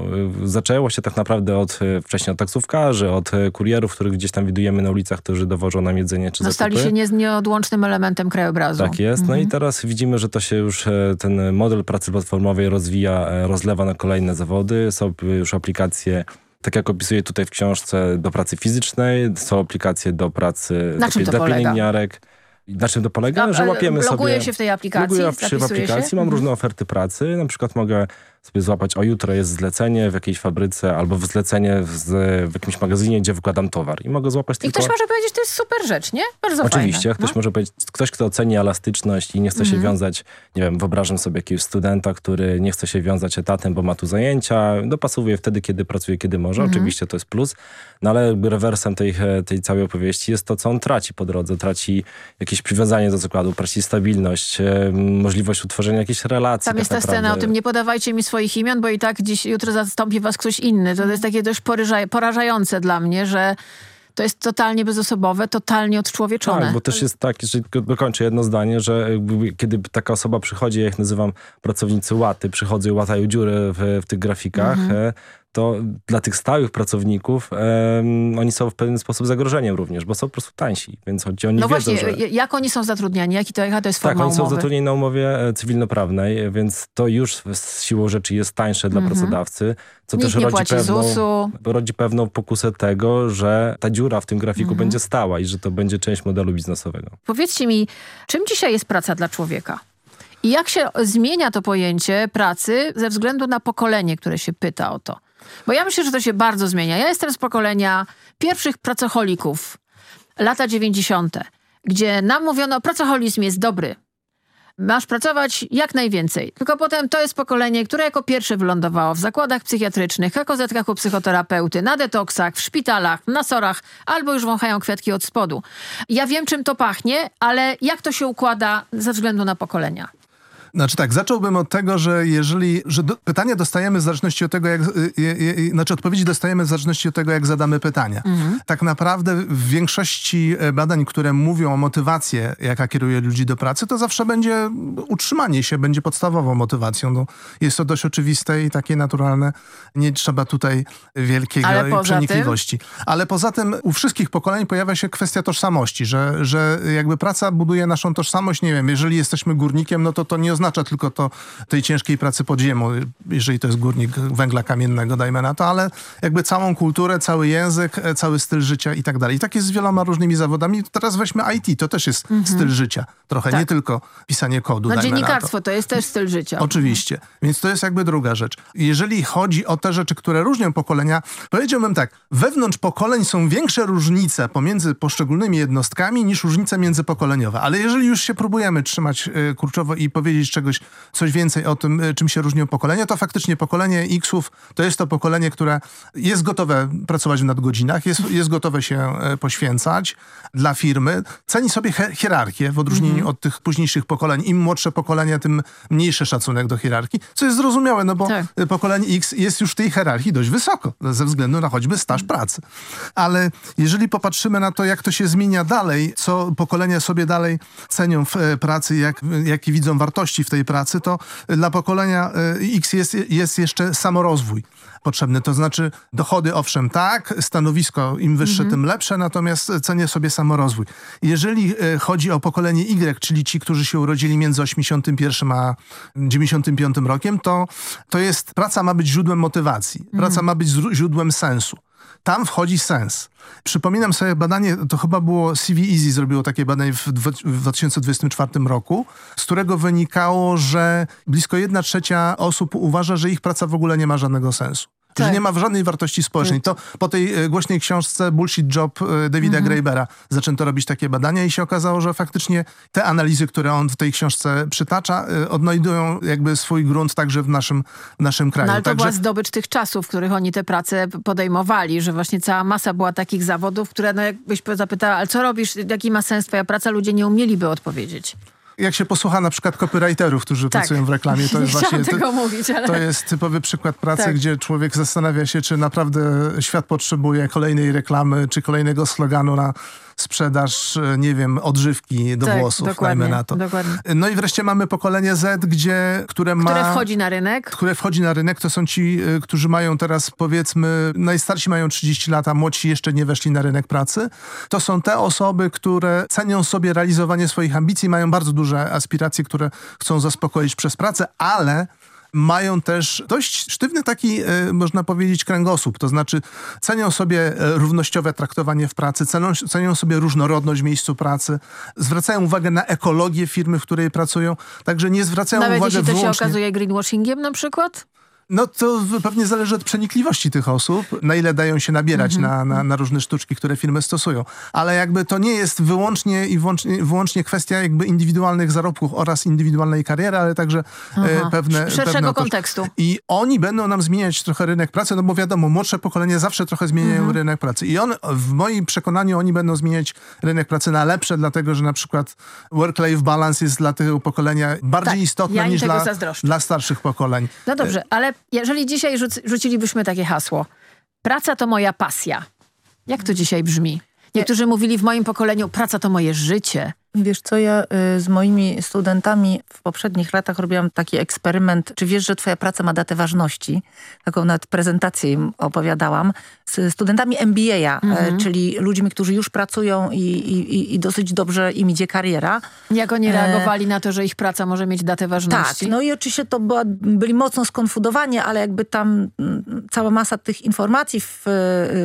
[SPEAKER 19] E, zaczęło się tak naprawdę od e, wcześniej od taksówkarzy, od e, kurierów, których gdzieś tam widujemy na ulicach, którzy dowożą nam jedzenie czy
[SPEAKER 22] Zostali
[SPEAKER 19] zakupy.
[SPEAKER 22] się nie, nieodłącznym elementem krajobrazu.
[SPEAKER 19] Tak jest. No
[SPEAKER 22] Mhm.
[SPEAKER 19] i teraz widzimy, że to się już e, ten model pracy platformowej rozwija, e, rozlewa na kolejne zawody. Są e, już aplikacje, tak jak opisuję tutaj w książce, do pracy fizycznej, są aplikacje do pracy
[SPEAKER 22] Na
[SPEAKER 19] do
[SPEAKER 22] polega?
[SPEAKER 19] pielęgniarek. Na czym to polega?
[SPEAKER 22] A,
[SPEAKER 19] że łapiemy
[SPEAKER 22] loguję
[SPEAKER 19] sobie...
[SPEAKER 22] się w tej aplikacji,
[SPEAKER 19] Loguję się w aplikacji,
[SPEAKER 22] się?
[SPEAKER 19] mam
[SPEAKER 22] Mhm.
[SPEAKER 19] różne oferty pracy. Na przykład mogę sobie złapać, o jutro jest zlecenie w jakiejś fabryce albo w zlecenie w, w jakimś magazynie, gdzie wykładam towar i mogę złapać
[SPEAKER 18] I
[SPEAKER 19] tylko...
[SPEAKER 18] ktoś może powiedzieć, to jest super rzecz, nie? Bardzo
[SPEAKER 19] Oczywiście,
[SPEAKER 18] fajne.
[SPEAKER 19] ktoś
[SPEAKER 18] no.
[SPEAKER 19] może powiedzieć, ktoś, kto oceni elastyczność i nie chce się
[SPEAKER 18] Mhm.
[SPEAKER 19] wiązać, nie wiem, wyobrażam sobie jakiegoś studenta, który nie chce się wiązać etatem, bo ma tu zajęcia, dopasowuje wtedy, kiedy pracuje, kiedy może,
[SPEAKER 18] Mhm.
[SPEAKER 19] oczywiście to jest plus, no ale jakby rewersem tej, tej całej opowieści jest to, co on traci po drodze, traci jakieś przywiązanie do zakładu, traci stabilność, e, możliwość utworzenia jakiejś relacji.
[SPEAKER 18] Tam
[SPEAKER 19] tak
[SPEAKER 18] jest ta scena o
[SPEAKER 19] naprawdę.
[SPEAKER 18] tym, nie podawajcie mi swoich imion, bo i tak dziś, jutro zastąpi was ktoś inny. To jest takie dość porażające dla mnie, że to jest totalnie bezosobowe, totalnie odczłowieczone.
[SPEAKER 19] Tak, bo też jest tak, że tylko dokończę jedno zdanie, że kiedy taka osoba przychodzi, ja ich nazywam pracownicy łaty, przychodzą i łatają dziury w, w tych grafikach,
[SPEAKER 18] Mhm.
[SPEAKER 19] E, to dla tych stałych pracowników em, oni są w pewien sposób zagrożeniem również, bo są po prostu tańsi, więc choć oni
[SPEAKER 18] no
[SPEAKER 19] wiedzą,
[SPEAKER 18] właśnie,
[SPEAKER 19] że...
[SPEAKER 18] jak oni są zatrudniani? Jaki to, jaka to jest
[SPEAKER 19] Tak,
[SPEAKER 18] forma
[SPEAKER 19] oni są
[SPEAKER 18] umowy?
[SPEAKER 19] zatrudnieni na umowie e, cywilnoprawnej, więc to już z siłą rzeczy jest tańsze dla
[SPEAKER 18] Mhm.
[SPEAKER 19] pracodawcy, co
[SPEAKER 18] Nikt
[SPEAKER 19] też rodzi pewną, rodzi pewną pokusę tego, że ta dziura w tym grafiku
[SPEAKER 18] Mhm.
[SPEAKER 19] będzie stała i że to będzie część modelu biznesowego.
[SPEAKER 18] Powiedzcie mi, czym dzisiaj jest praca dla człowieka? I jak się zmienia to pojęcie pracy ze względu na pokolenie, które się pyta o to? Bo ja myślę, że to się bardzo zmienia. Ja jestem z pokolenia pierwszych pracocholików, lata 90., gdzie nam mówiono, pracoholizm jest dobry. Masz pracować jak najwięcej. Tylko potem to jest pokolenie, które jako pierwsze wylądowało w zakładach psychiatrycznych, kakozetkach u psychoterapeuty, na detoksach, w szpitalach, na sorach, albo już wąchają kwiatki od spodu. Ja wiem, czym to pachnie, ale jak to się układa ze względu na pokolenia?
[SPEAKER 23] Znaczy tak, zacząłbym od tego, że jeżeli, że do, pytania dostajemy w zależności od tego, jak, y, y, y, znaczy odpowiedzi dostajemy w zależności od tego, jak zadamy pytania.
[SPEAKER 18] Mhm.
[SPEAKER 23] Tak naprawdę w większości e, badań, które mówią o motywacji, jaka kieruje ludzi do pracy, to zawsze będzie utrzymanie się, będzie podstawową motywacją. No, jest to dość oczywiste i takie naturalne. Nie trzeba tutaj wielkiego
[SPEAKER 18] Ale
[SPEAKER 23] przenikliwości. Ale poza tym u wszystkich pokoleń pojawia się kwestia tożsamości, że, że jakby praca buduje naszą tożsamość. Nie wiem, jeżeli jesteśmy górnikiem, no to to nie oznacza tylko to tej ciężkiej pracy pod ziemią, jeżeli to jest górnik węgla kamiennego, dajmy na to, ale jakby całą kulturę, cały język, e, cały styl życia i tak dalej. I tak jest z wieloma różnymi zawodami. Teraz weźmy IT, to też jest styl życia. Trochę,
[SPEAKER 18] Tak.
[SPEAKER 23] nie tylko pisanie kodu,
[SPEAKER 18] No
[SPEAKER 23] na to.
[SPEAKER 18] dziennikarstwo to jest też styl życia.
[SPEAKER 23] Oczywiście. Więc to jest jakby druga rzecz. Jeżeli chodzi o te rzeczy, które różnią pokolenia, powiedziałbym tak, wewnątrz pokoleń są większe różnice pomiędzy poszczególnymi jednostkami niż różnice międzypokoleniowe. Ale jeżeli już się próbujemy trzymać y, kurczowo i powiedzieć czegoś, coś więcej o tym, y, czym się różnią pokolenia, to faktycznie pokolenie X-ów to jest to pokolenie, które jest gotowe pracować w nadgodzinach, jest, jest gotowe się y, poświęcać dla firmy, ceni sobie hierarchię w odróżnieniu od tych późniejszych pokoleń. Im młodsze pokolenia, tym mniejszy szacunek do hierarchii, co jest zrozumiałe, no bo y, pokolenie X jest już w tej hierarchii dość wysoko, ze względu na choćby staż pracy. Ale jeżeli popatrzymy na to, jak to się zmienia dalej, co pokolenia sobie dalej cenią w e, pracy, jak, jakie widzą wartości w tej pracy, to dla pokolenia e, X jest, jest jeszcze samorozwój potrzebny. To znaczy dochody owszem tak, stanowisko im wyższe,
[SPEAKER 18] Mhm.
[SPEAKER 23] tym lepsze, natomiast cenię sobie samorozwój. Jeżeli e, chodzi o pokolenie Y, czyli ci, którzy się urodzili między 81 a 95 rokiem, to, to jest, praca ma być źródłem motywacji. Praca
[SPEAKER 18] Mhm.
[SPEAKER 23] ma być źródłem sensu. Tam wchodzi sens. Przypominam sobie badanie, to chyba było CV Easy zrobiło takie badanie w, w 2024 roku, z którego wynikało, że blisko jedna trzecia osób uważa, że ich praca w ogóle nie ma żadnego sensu. Że
[SPEAKER 18] Tak.
[SPEAKER 23] nie ma żadnej wartości społecznej. To po tej e, głośnej książce Bullshit Job e, Davida
[SPEAKER 18] Mhm.
[SPEAKER 23] Graebera zaczęto robić takie badania i się okazało, że faktycznie te analizy, które on w tej książce przytacza, e, odnajdują jakby swój grunt także w naszym, w naszym kraju.
[SPEAKER 18] No ale to
[SPEAKER 23] Także
[SPEAKER 18] była zdobycz tych czasów, w których oni te prace podejmowali, że właśnie cała masa była takich zawodów, które no jakbyś zapytała, ale co robisz, jaki ma sens twoja praca, ludzie nie umieliby odpowiedzieć.
[SPEAKER 23] Jak się posłucha na przykład copywriterów, którzy
[SPEAKER 18] Tak.
[SPEAKER 23] pracują w reklamie, to
[SPEAKER 18] Nie
[SPEAKER 23] jest właśnie
[SPEAKER 18] chciałam
[SPEAKER 23] ty-
[SPEAKER 18] tego mówić, ale-
[SPEAKER 23] to jest typowy przykład pracy,
[SPEAKER 18] Tak.
[SPEAKER 23] gdzie człowiek zastanawia się, czy naprawdę świat potrzebuje kolejnej reklamy, czy kolejnego sloganu na sprzedaż, e, nie wiem, odżywki do
[SPEAKER 18] Tak,
[SPEAKER 23] włosów,
[SPEAKER 18] dokładnie,
[SPEAKER 23] dajmy na to.
[SPEAKER 18] dokładnie.
[SPEAKER 23] No i wreszcie mamy pokolenie Z, gdzie, które ma...
[SPEAKER 18] Które wchodzi na rynek.
[SPEAKER 23] które wchodzi na rynek, to są ci, y, którzy mają teraz powiedzmy, najstarsi mają 30 lat, a młodsi jeszcze nie weszli na rynek pracy. To są te osoby, które cenią sobie realizowanie swoich ambicji, mają bardzo duże aspiracje, które chcą zaspokoić przez pracę, ale mają też dość sztywny taki, e, można powiedzieć, kręgosłup. To znaczy cenią sobie e, równościowe traktowanie w pracy, cenią, cenią sobie różnorodność w miejscu pracy, zwracają uwagę na ekologię firmy, w której pracują, także nie zwracają
[SPEAKER 18] Nawet
[SPEAKER 23] uwagi
[SPEAKER 18] jeśli to się
[SPEAKER 23] wyłącznie...
[SPEAKER 18] okazuje greenwashingiem na przykład?
[SPEAKER 23] No to pewnie zależy od przenikliwości tych osób, na ile dają się nabierać
[SPEAKER 18] Mhm.
[SPEAKER 23] na, na, na różne sztuczki, które firmy stosują. Ale jakby to nie jest wyłącznie i wyłącznie, wyłącznie kwestia jakby indywidualnych zarobków oraz indywidualnej kariery, ale także
[SPEAKER 18] Aha.
[SPEAKER 23] e, pewne...
[SPEAKER 18] Szerszego
[SPEAKER 23] pewne
[SPEAKER 18] kontekstu.
[SPEAKER 23] I oni będą nam zmieniać trochę rynek pracy, no bo wiadomo, młodsze pokolenie zawsze trochę zmieniają
[SPEAKER 18] Mhm.
[SPEAKER 23] rynek pracy. I on, w moim przekonaniu, oni będą zmieniać rynek pracy na lepsze, dlatego że na przykład work-life balance jest dla tego pokolenia bardziej
[SPEAKER 18] Tak,
[SPEAKER 23] istotne
[SPEAKER 18] ja
[SPEAKER 23] niż dla,
[SPEAKER 18] zazdroszczę.
[SPEAKER 23] dla starszych pokoleń.
[SPEAKER 18] No dobrze, ale jeżeli dzisiaj rzuc rzucilibyśmy takie hasło, praca to moja pasja. Jak to dzisiaj brzmi? Niektórzy mówili w moim pokoleniu, praca to moje życie.
[SPEAKER 20] Wiesz co, ja y, z moimi studentami w poprzednich latach robiłam taki eksperyment. Czy wiesz, że twoja praca ma datę ważności? Taką nawet prezentację im opowiadałam. Z studentami MBA,
[SPEAKER 18] Mhm.
[SPEAKER 20] e, czyli ludźmi, którzy już pracują i, i, i- dosyć dobrze im idzie kariera.
[SPEAKER 18] Jak oni
[SPEAKER 20] E,
[SPEAKER 18] reagowali na to, że ich praca może mieć datę ważności?
[SPEAKER 20] Tak, no i oczywiście to była, byli mocno skonfudowani, ale jakby tam cała masa tych informacji w,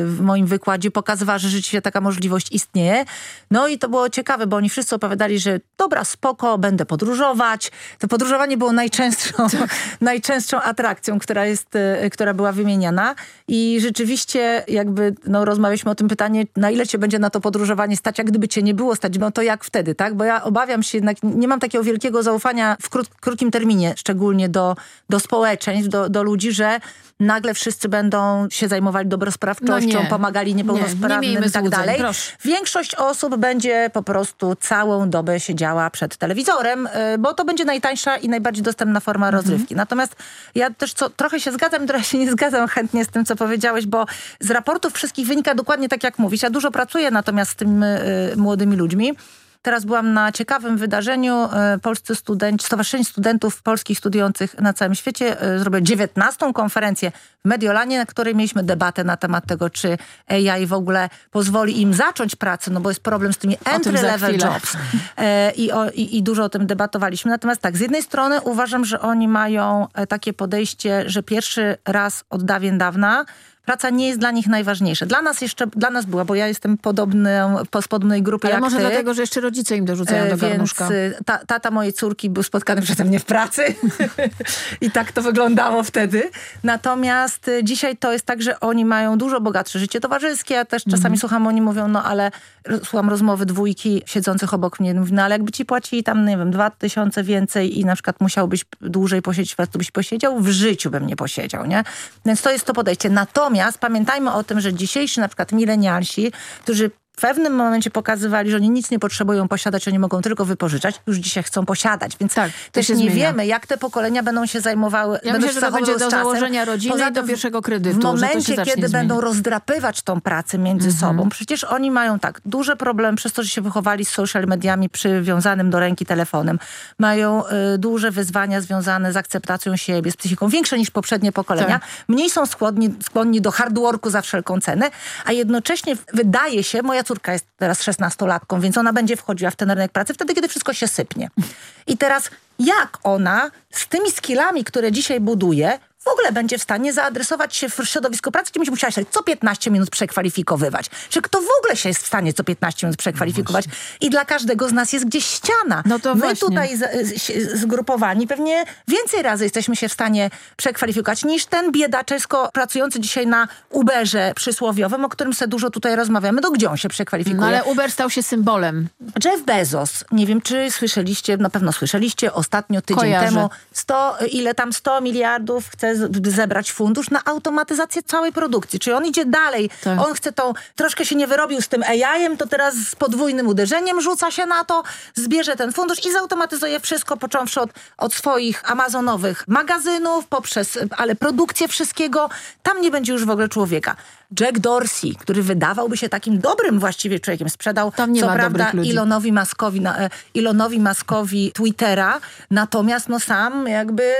[SPEAKER 20] w moim wykładzie pokazywała, że rzeczywiście taka możliwość istnieje. No i to było ciekawe, bo oni wszyscy opowiadali, że dobra, spoko, będę podróżować. To podróżowanie było najczęstszą, najczęstszą atrakcją, która, jest, e, która była wymieniana i rzeczywiście jakby no, rozmawialiśmy o tym pytanie, na ile cię będzie na to podróżowanie stać, a gdyby cię nie było stać, no to jak wtedy, tak? Bo ja obawiam się jednak, nie mam takiego wielkiego zaufania w krót, krótkim terminie, szczególnie do, do społeczeństw, do, do ludzi, że nagle wszyscy będą się zajmowali dobrospravczością,
[SPEAKER 18] No nie.
[SPEAKER 20] pomagali
[SPEAKER 18] Nie, nie
[SPEAKER 20] niepełnosprawnym
[SPEAKER 18] miejmy
[SPEAKER 20] i tak dalej.
[SPEAKER 18] proszę.
[SPEAKER 20] Większość osób będzie po prostu całą dobę siedziała przed telewizorem, y, bo to będzie najtańsza i najbardziej dostępna forma
[SPEAKER 18] Mhm.
[SPEAKER 20] rozrywki. Natomiast ja też co, trochę się zgadzam, trochę się nie zgadzam chętnie z tym, co powiedziałeś, bo z raportów wszystkich wynika dokładnie tak, jak mówisz. Ja dużo pracuję natomiast z tymi y, młodymi ludźmi. Teraz byłam na ciekawym wydarzeniu. e, Polscy studenci, Stowarzyszenie Studentów Polskich Studiujących na całym świecie e, zrobiło 19. konferencję w Mediolanie, na której mieliśmy debatę na temat tego, czy AI w ogóle pozwoli im zacząć pracę, no bo jest problem z tymi entry-level jobs. E, I, o, i, I dużo o tym debatowaliśmy. Natomiast tak, z jednej strony uważam, że oni mają takie podejście, że pierwszy raz od dawien dawna praca nie jest dla nich najważniejsza. Dla nas jeszcze, dla nas była, bo ja jestem podobny, z podobnej grupy
[SPEAKER 18] Ale
[SPEAKER 20] jak
[SPEAKER 18] może
[SPEAKER 20] ty.
[SPEAKER 18] dlatego, że jeszcze rodzice im dorzucają
[SPEAKER 20] E,
[SPEAKER 18] do
[SPEAKER 20] Więc
[SPEAKER 18] garnuszka.
[SPEAKER 20] y, ta, tata mojej córki był spotkany przeze mnie w pracy i tak to wyglądało wtedy. Natomiast y, dzisiaj to jest tak, że oni mają dużo bogatsze życie towarzyskie. Ja też czasami
[SPEAKER 18] Mhm.
[SPEAKER 20] słucham, oni mówią, no ale słucham rozmowy dwójki siedzących obok mnie. Mówię, no ale jakby ci płacili tam, nie wiem, dwa tysiące więcej i na przykład musiałbyś dłużej posiedzieć, to byś posiedział? W życiu bym nie posiedział, nie? Więc to jest to podejście. Natomiast pamiętajmy o tym, że dzisiejsi na przykład milenialsi, którzy w pewnym momencie pokazywali, że oni nic nie potrzebują posiadać, oni mogą tylko wypożyczać. Już dzisiaj chcą posiadać, więc też
[SPEAKER 18] Tak, się
[SPEAKER 20] nie
[SPEAKER 18] zmienia.
[SPEAKER 20] wiemy, jak te pokolenia będą się zajmowały.
[SPEAKER 18] Ja
[SPEAKER 20] będą
[SPEAKER 18] myślę,
[SPEAKER 20] się
[SPEAKER 18] że to będzie do założenia rodziny
[SPEAKER 20] Poza
[SPEAKER 18] i do pierwszego kredytu,
[SPEAKER 20] W momencie, kiedy będą rozdrapywać tą pracę między
[SPEAKER 18] Mhm.
[SPEAKER 20] sobą, przecież oni mają tak duże problemy przez to, że się wychowali z social mediami przywiązanym do ręki telefonem. Mają y, duże wyzwania związane z akceptacją siebie, z psychiką, większe niż poprzednie pokolenia.
[SPEAKER 18] Tak.
[SPEAKER 20] Mniej są skłonni, skłonni do hard worku za wszelką cenę, a jednocześnie wydaje się, moja córka jest teraz szesnastolatką, więc ona będzie wchodziła w ten rynek pracy wtedy, kiedy wszystko się sypnie. I teraz jak ona z tymi skillami, które dzisiaj buduje, w ogóle będzie w stanie zaadresować się w środowisko pracy, gdzie będzie musiała się co 15 minut przekwalifikowywać. Czy kto w ogóle się jest w stanie co 15 minut przekwalifikować? I dla każdego z nas jest gdzieś ściana.
[SPEAKER 18] No to
[SPEAKER 20] My
[SPEAKER 18] właśnie.
[SPEAKER 20] tutaj z, z, zgrupowani pewnie więcej razy jesteśmy się w stanie przekwalifikować niż ten biedaczesko pracujący dzisiaj na Uberze przysłowiowym, o którym sobie dużo tutaj rozmawiamy. Do gdzie on się przekwalifikuje?
[SPEAKER 18] No ale Uber stał się symbolem.
[SPEAKER 20] Jeff Bezos, nie wiem czy słyszeliście, na pewno słyszeliście, ostatnio tydzień
[SPEAKER 18] Kojarzę.
[SPEAKER 20] temu 100, ile tam 100 miliardów chce zebrać fundusz na automatyzację całej produkcji. Czyli on idzie dalej.
[SPEAKER 18] Tak.
[SPEAKER 20] On chce tą, troszkę się nie wyrobił z tym AI-em, to teraz z podwójnym uderzeniem rzuca się na to, zbierze ten fundusz i zautomatyzuje wszystko, począwszy od, od swoich amazonowych magazynów, poprzez, ale produkcję wszystkiego. Tam nie będzie już w ogóle człowieka. Jack Dorsey, który wydawałby się takim dobrym właściwie człowiekiem, sprzedał
[SPEAKER 18] Tam nie
[SPEAKER 20] co
[SPEAKER 18] ma
[SPEAKER 20] prawda. Elonowi Muskowi, na, e, Elonowi Twittera, natomiast no sam jakby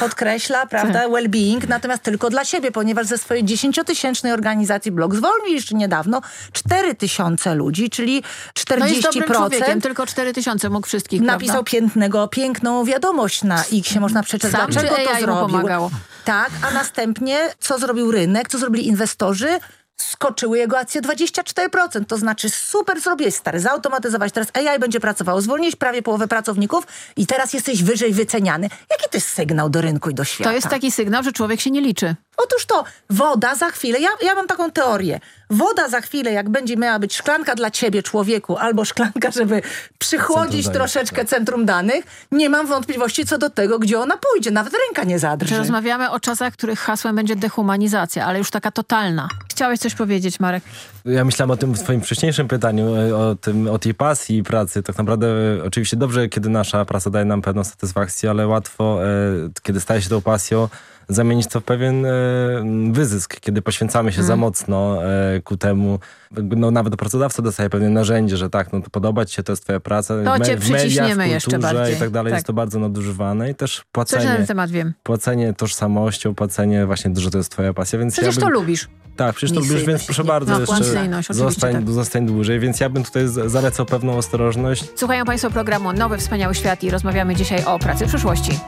[SPEAKER 20] podkreśla, prawda, well-being, natomiast tylko dla siebie, ponieważ ze swojej dziesięciotysięcznej organizacji blog zwolnił jeszcze niedawno 4 tysiące ludzi, czyli 40%.
[SPEAKER 18] No jest dobrym człowiekiem, tylko 4 tysiące mógł wszystkich,
[SPEAKER 20] Napisał
[SPEAKER 18] prawda?
[SPEAKER 20] pięknego, piękną wiadomość na X, można przeczytać,
[SPEAKER 18] Sam
[SPEAKER 20] dlaczego to
[SPEAKER 18] AI
[SPEAKER 20] zrobił.
[SPEAKER 18] pomagało?
[SPEAKER 20] Tak, a następnie co zrobił rynek, co zrobili inwestorzy? Skoczyły jego akcje 24%. To znaczy super zrobiłeś stary, zautomatyzować teraz AI będzie pracowało, zwolnić prawie połowę pracowników i teraz jesteś wyżej wyceniany. Jaki to jest sygnał do rynku i do świata?
[SPEAKER 24] To jest taki sygnał, że człowiek się nie liczy.
[SPEAKER 20] Otóż to, woda za chwilę, ja, ja mam taką teorię, woda za chwilę, jak będzie miała być szklanka dla ciebie, człowieku, albo szklanka, żeby przychłodzić
[SPEAKER 19] Centrum
[SPEAKER 20] troszeczkę
[SPEAKER 19] danych,
[SPEAKER 20] centrum danych, nie mam wątpliwości co do tego, gdzie ona pójdzie. Nawet ręka nie
[SPEAKER 24] Czy
[SPEAKER 20] zadrży.
[SPEAKER 24] rozmawiamy o czasach, których hasłem będzie dehumanizacja, ale już taka totalna. Chciałeś coś powiedzieć, Marek?
[SPEAKER 19] Ja myślałem o tym w swoim wcześniejszym pytaniu, e, o, tym, o tej pasji pracy. Tak naprawdę e, oczywiście dobrze, kiedy nasza praca daje nam pewną satysfakcję, ale łatwo, e, kiedy staje się tą pasją, zamienić to w pewien e, wyzysk, kiedy poświęcamy się
[SPEAKER 24] Mm.
[SPEAKER 19] za mocno e, ku temu. No, nawet pracodawca dostaje pewne narzędzie, że tak, no to podoba ci się, to jest twoja praca.
[SPEAKER 24] To cię
[SPEAKER 19] mediach,
[SPEAKER 24] przyciśniemy
[SPEAKER 19] w
[SPEAKER 24] jeszcze bardziej.
[SPEAKER 19] i tak dalej.
[SPEAKER 24] Tak.
[SPEAKER 19] Jest to bardzo nadużywane i też płacenie,
[SPEAKER 24] ten temat wiem.
[SPEAKER 19] płacenie tożsamością, płacenie właśnie, że to jest twoja pasja. Więc
[SPEAKER 24] Przecież
[SPEAKER 19] ja
[SPEAKER 24] to
[SPEAKER 19] bym,
[SPEAKER 24] lubisz.
[SPEAKER 19] tak, przecież to lubisz, więc proszę bardzo,
[SPEAKER 24] No,
[SPEAKER 19] jeszcze zostań,
[SPEAKER 24] tak.
[SPEAKER 19] zostań dłużej, więc ja bym tutaj zalecał pewną ostrożność.
[SPEAKER 24] Słuchają Państwo programu Nowy Wspaniały Świat i rozmawiamy dzisiaj o pracy przyszłości.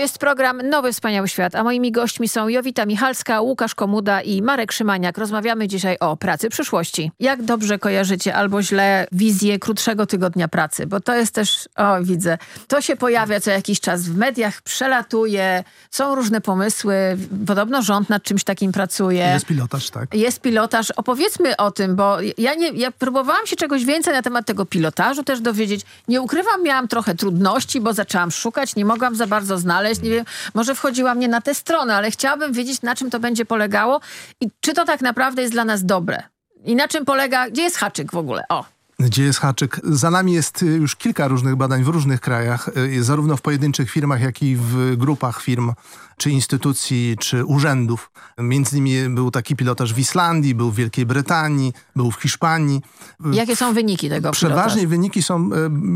[SPEAKER 24] Jest program Nowy Wspaniały Świat, a moimi gośćmi są Jowita Michalska, Łukasz Komuda i Marek Szymaniak. Rozmawiamy dzisiaj o pracy przyszłości. Jak dobrze kojarzycie albo źle wizję krótszego tygodnia pracy? Bo to jest też, o widzę, to się pojawia co jakiś czas w mediach, przelatuje, są różne pomysły. Podobno rząd nad czymś takim pracuje.
[SPEAKER 23] Jest pilotaż, tak.
[SPEAKER 24] Jest pilotaż. Opowiedzmy o tym, bo ja, nie, ja próbowałam się czegoś więcej na temat tego pilotażu też dowiedzieć. Nie ukrywam, miałam trochę trudności, bo zaczęłam szukać, nie mogłam za bardzo znaleźć. Nie wiem, może wchodziłam nie na tę stronę, ale chciałabym wiedzieć, na czym to będzie polegało i czy to tak naprawdę jest dla nas dobre. I na czym polega, gdzie jest haczyk w ogóle? O.
[SPEAKER 23] Gdzie jest haczyk? Za nami jest y, już kilka różnych badań w różnych krajach, y, zarówno w pojedynczych firmach, jak i w grupach firm, czy instytucji, czy urzędów. Między innymi był taki pilotaż w Islandii, był w Wielkiej Brytanii, był w Hiszpanii.
[SPEAKER 24] Jakie są wyniki tego
[SPEAKER 23] Przeważnie
[SPEAKER 24] pilotażu?
[SPEAKER 23] wyniki są e,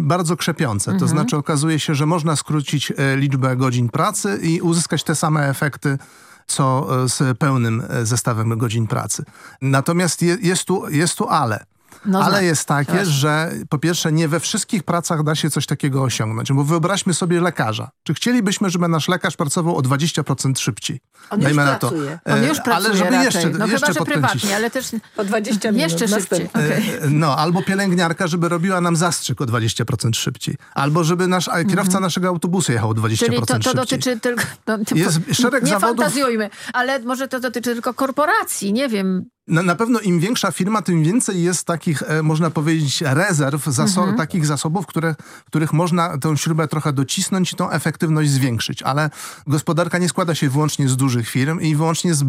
[SPEAKER 23] bardzo krzepiące.
[SPEAKER 24] Mhm.
[SPEAKER 23] To znaczy okazuje się, że można skrócić e, liczbę godzin pracy i uzyskać te same efekty co z pełnym zestawem godzin pracy. Natomiast je, jest, tu, jest tu ale.
[SPEAKER 18] No
[SPEAKER 23] ale
[SPEAKER 18] znam.
[SPEAKER 23] jest takie,
[SPEAKER 18] Właśnie.
[SPEAKER 23] że po pierwsze nie we wszystkich pracach da się coś takiego osiągnąć, bo wyobraźmy sobie lekarza. Czy chcielibyśmy, żeby nasz lekarz pracował o 20% szybciej?
[SPEAKER 18] On już
[SPEAKER 23] Dajmy na to.
[SPEAKER 18] pracuje.
[SPEAKER 23] E,
[SPEAKER 18] On już pracuje
[SPEAKER 23] Ale żeby
[SPEAKER 18] raczej.
[SPEAKER 23] jeszcze,
[SPEAKER 18] no
[SPEAKER 23] jeszcze
[SPEAKER 18] chyba, że prywatnie, ale też
[SPEAKER 20] Po 20 minut.
[SPEAKER 18] jeszcze szybciej.
[SPEAKER 23] E, No, albo pielęgniarka, żeby robiła nam zastrzyk o 20% szybciej. Albo żeby nasz a, kierowca naszego autobusu jechał o 20%
[SPEAKER 18] Mhm. Czyli to, to
[SPEAKER 23] szybciej.
[SPEAKER 18] dotyczy tylko... No,
[SPEAKER 23] Jest szereg
[SPEAKER 18] nie
[SPEAKER 23] zawodów-
[SPEAKER 18] fantazjujmy, ale może to dotyczy tylko korporacji, nie wiem.
[SPEAKER 23] Na, na pewno im większa firma, tym więcej jest takich, e, można powiedzieć, rezerw, zaso
[SPEAKER 18] Mhm.
[SPEAKER 23] takich zasobów, które, których można tę śrubę trochę docisnąć i tą efektywność zwiększyć. Ale gospodarka nie składa się wyłącznie z dużych firm i wyłącznie z,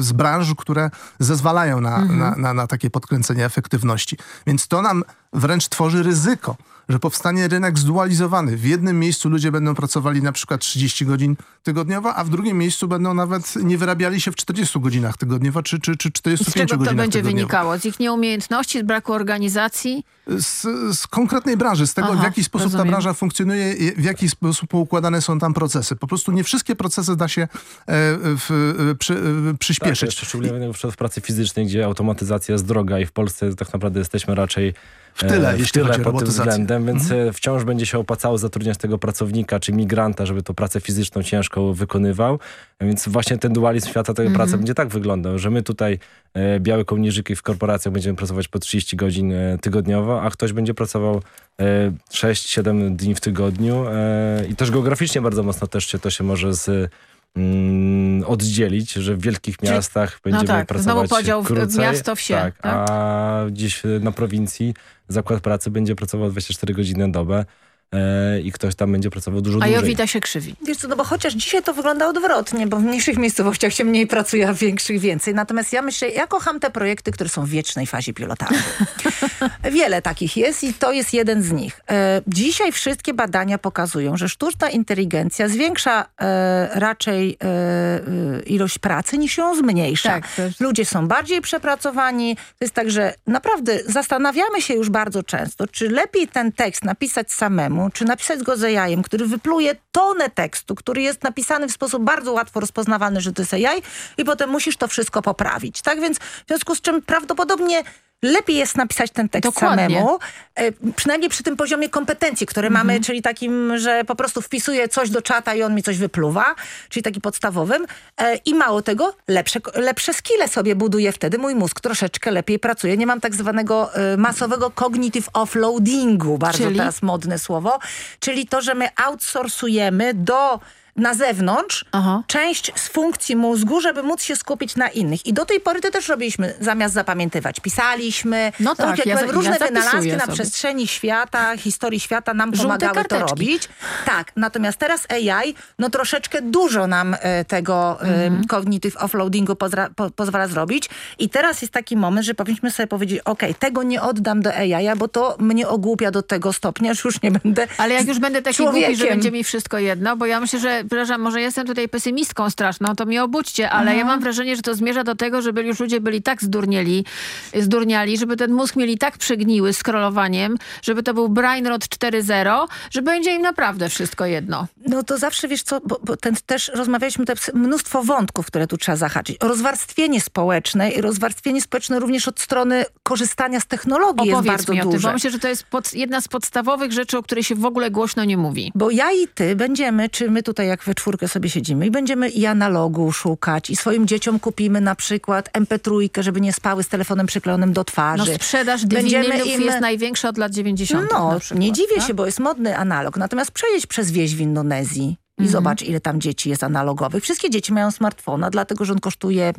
[SPEAKER 23] z branż, które zezwalają na,
[SPEAKER 18] Mhm.
[SPEAKER 23] na, na, na takie podkręcenie efektywności. Więc to nam wręcz tworzy ryzyko że powstanie rynek zdualizowany. W jednym miejscu ludzie będą pracowali na przykład 30 godzin tygodniowo, a w drugim miejscu będą nawet nie wyrabiali się w 40 godzinach tygodniowo, czy, czy, czy
[SPEAKER 18] I
[SPEAKER 23] 45
[SPEAKER 18] z czego to
[SPEAKER 23] godzinach
[SPEAKER 18] będzie
[SPEAKER 23] tygodniowo.
[SPEAKER 18] wynikało? Z ich nieumiejętności, z braku organizacji?
[SPEAKER 23] Z, z konkretnej branży, z tego
[SPEAKER 18] Aha,
[SPEAKER 23] w jaki sposób
[SPEAKER 18] rozumiem.
[SPEAKER 23] ta branża funkcjonuje, i w jaki sposób poukładane są tam procesy. Po prostu nie wszystkie procesy da się e, w, e, przy, e, przyspieszyć.
[SPEAKER 19] Tak, szczególnie w pracy fizycznej, gdzie automatyzacja jest droga i w Polsce tak naprawdę jesteśmy raczej
[SPEAKER 23] W tyle,
[SPEAKER 19] e,
[SPEAKER 23] jeśli
[SPEAKER 19] tyle
[SPEAKER 23] chodzi o
[SPEAKER 19] pod tym względem, więc
[SPEAKER 23] Mhm.
[SPEAKER 19] e, wciąż będzie się opłacało zatrudniać tego pracownika czy migranta, żeby tą pracę fizyczną ciężką wykonywał. Więc właśnie ten dualizm świata tej
[SPEAKER 18] Mhm.
[SPEAKER 19] pracy będzie tak wyglądał, że my tutaj e, białe kołnierzyki w korporacjach będziemy pracować po 30 godzin tygodniowo, a ktoś będzie pracował e, 6-7 dni w tygodniu i też geograficznie bardzo mocno też się to się może z mm, oddzielić, że w wielkich
[SPEAKER 18] Czyli-
[SPEAKER 19] miastach
[SPEAKER 18] no
[SPEAKER 19] będziemy
[SPEAKER 18] tak,
[SPEAKER 19] pracować
[SPEAKER 18] znowu podział w
[SPEAKER 19] krócej,
[SPEAKER 18] miasto, wsie,
[SPEAKER 19] Tak,
[SPEAKER 18] tak?
[SPEAKER 19] a gdzieś na prowincji zakład pracy będzie pracował 24 godziny na dobę e, i ktoś tam będzie pracował dużo
[SPEAKER 18] A
[SPEAKER 19] dłużej.
[SPEAKER 18] Jowita się krzywi.
[SPEAKER 20] Wiesz co, no bo chociaż dzisiaj to wygląda odwrotnie, bo w mniejszych miejscowościach się mniej pracuje, a w większych więcej. Natomiast ja myślę, ja kocham te projekty, które są w wiecznej fazie pilotażu. Wiele takich jest i to jest jeden z nich. E, dzisiaj wszystkie badania pokazują, że sztuczna inteligencja zwiększa e, raczej e, e, ilość pracy niż ją zmniejsza.
[SPEAKER 18] Tak,
[SPEAKER 20] Ludzie są bardziej przepracowani. To jest tak, że naprawdę zastanawiamy się już bardzo często, czy lepiej ten tekst napisać samemu, czy napisać go z AI, który wypluje tonę tekstu, który jest napisany w sposób bardzo łatwo rozpoznawalny, że to jest AI i potem musisz to wszystko poprawić. Tak więc w związku z czym prawdopodobnie lepiej jest napisać ten tekst
[SPEAKER 18] Dokładnie.
[SPEAKER 20] samemu, e, przynajmniej przy tym poziomie kompetencji, który mamy, czyli takim, że po prostu wpisuję coś do czata i on mi coś wypluwa, czyli taki podstawowym. E, I mało tego, lepsze, lepsze skille sobie buduje wtedy. Mój mózg troszeczkę lepiej pracuje. Nie mam tak zwanego e, masowego cognitive offloadingu, bardzo
[SPEAKER 18] Czyli?
[SPEAKER 20] teraz modne słowo, czyli to, że my outsourcujemy do na zewnątrz część z funkcji mózgu, żeby móc się skupić na innych. I do tej pory to też robiliśmy, zamiast zapamiętywać. Pisaliśmy,
[SPEAKER 18] No tak,
[SPEAKER 20] jak
[SPEAKER 18] ja
[SPEAKER 20] różne
[SPEAKER 18] ja
[SPEAKER 20] wynalazki na
[SPEAKER 18] sobie.
[SPEAKER 20] przestrzeni świata, historii świata nam
[SPEAKER 18] Żółte
[SPEAKER 20] pomagały to
[SPEAKER 18] karteczki.
[SPEAKER 20] robić. Tak, natomiast teraz AI, no troszeczkę dużo nam e, tego
[SPEAKER 18] Mhm.
[SPEAKER 20] e, cognitive offloadingu po, pozwala zrobić. I teraz jest taki moment, że powinniśmy sobie powiedzieć, ok, tego nie oddam do AI, bo to mnie ogłupia do tego stopnia, że już nie będę
[SPEAKER 18] Ale jak już będę taki
[SPEAKER 20] człowiekiem.
[SPEAKER 18] głupi, że będzie mi wszystko jedno, bo ja myślę, że, przepraszam, może jestem tutaj pesymistką straszną, to mnie obudźcie, ale
[SPEAKER 20] Mhm.
[SPEAKER 18] ja mam wrażenie, że to zmierza do tego, żeby już ludzie byli tak zdurnieli, zdurniali, żeby ten mózg mieli tak przegniły scrollowaniem, żeby to był Brainrot 4.0, że będzie im naprawdę wszystko jedno.
[SPEAKER 20] No to zawsze, wiesz co, bo, bo ten, też rozmawialiśmy, te mnóstwo wątków, które tu trzeba zahaczyć. Rozwarstwienie społeczne i rozwarstwienie społeczne również od strony korzystania z technologii jest
[SPEAKER 18] Opowiedz
[SPEAKER 20] bardzo
[SPEAKER 18] mi o tym,
[SPEAKER 20] duże.
[SPEAKER 18] bo myślę, że to jest pod, jedna z podstawowych rzeczy, o której się w ogóle głośno nie mówi.
[SPEAKER 20] Bo ja i ty będziemy, czy my tutaj jak we czwórkę sobie siedzimy i będziemy i analogu szukać i swoim dzieciom kupimy na przykład MP3, żeby nie spały z telefonem przyklejonym do
[SPEAKER 18] No
[SPEAKER 20] twarzy.
[SPEAKER 18] sprzedaż
[SPEAKER 20] Będziemy im-
[SPEAKER 18] jest największa od lat 90.
[SPEAKER 20] No,
[SPEAKER 18] przykład,
[SPEAKER 20] nie dziwię
[SPEAKER 18] tak?
[SPEAKER 20] się, bo jest modny analog. Natomiast przejedź przez wieś w Indonezji i
[SPEAKER 18] Mhm.
[SPEAKER 20] zobacz, ile tam dzieci jest analogowych. Wszystkie dzieci mają smartfona, dlatego że on kosztuje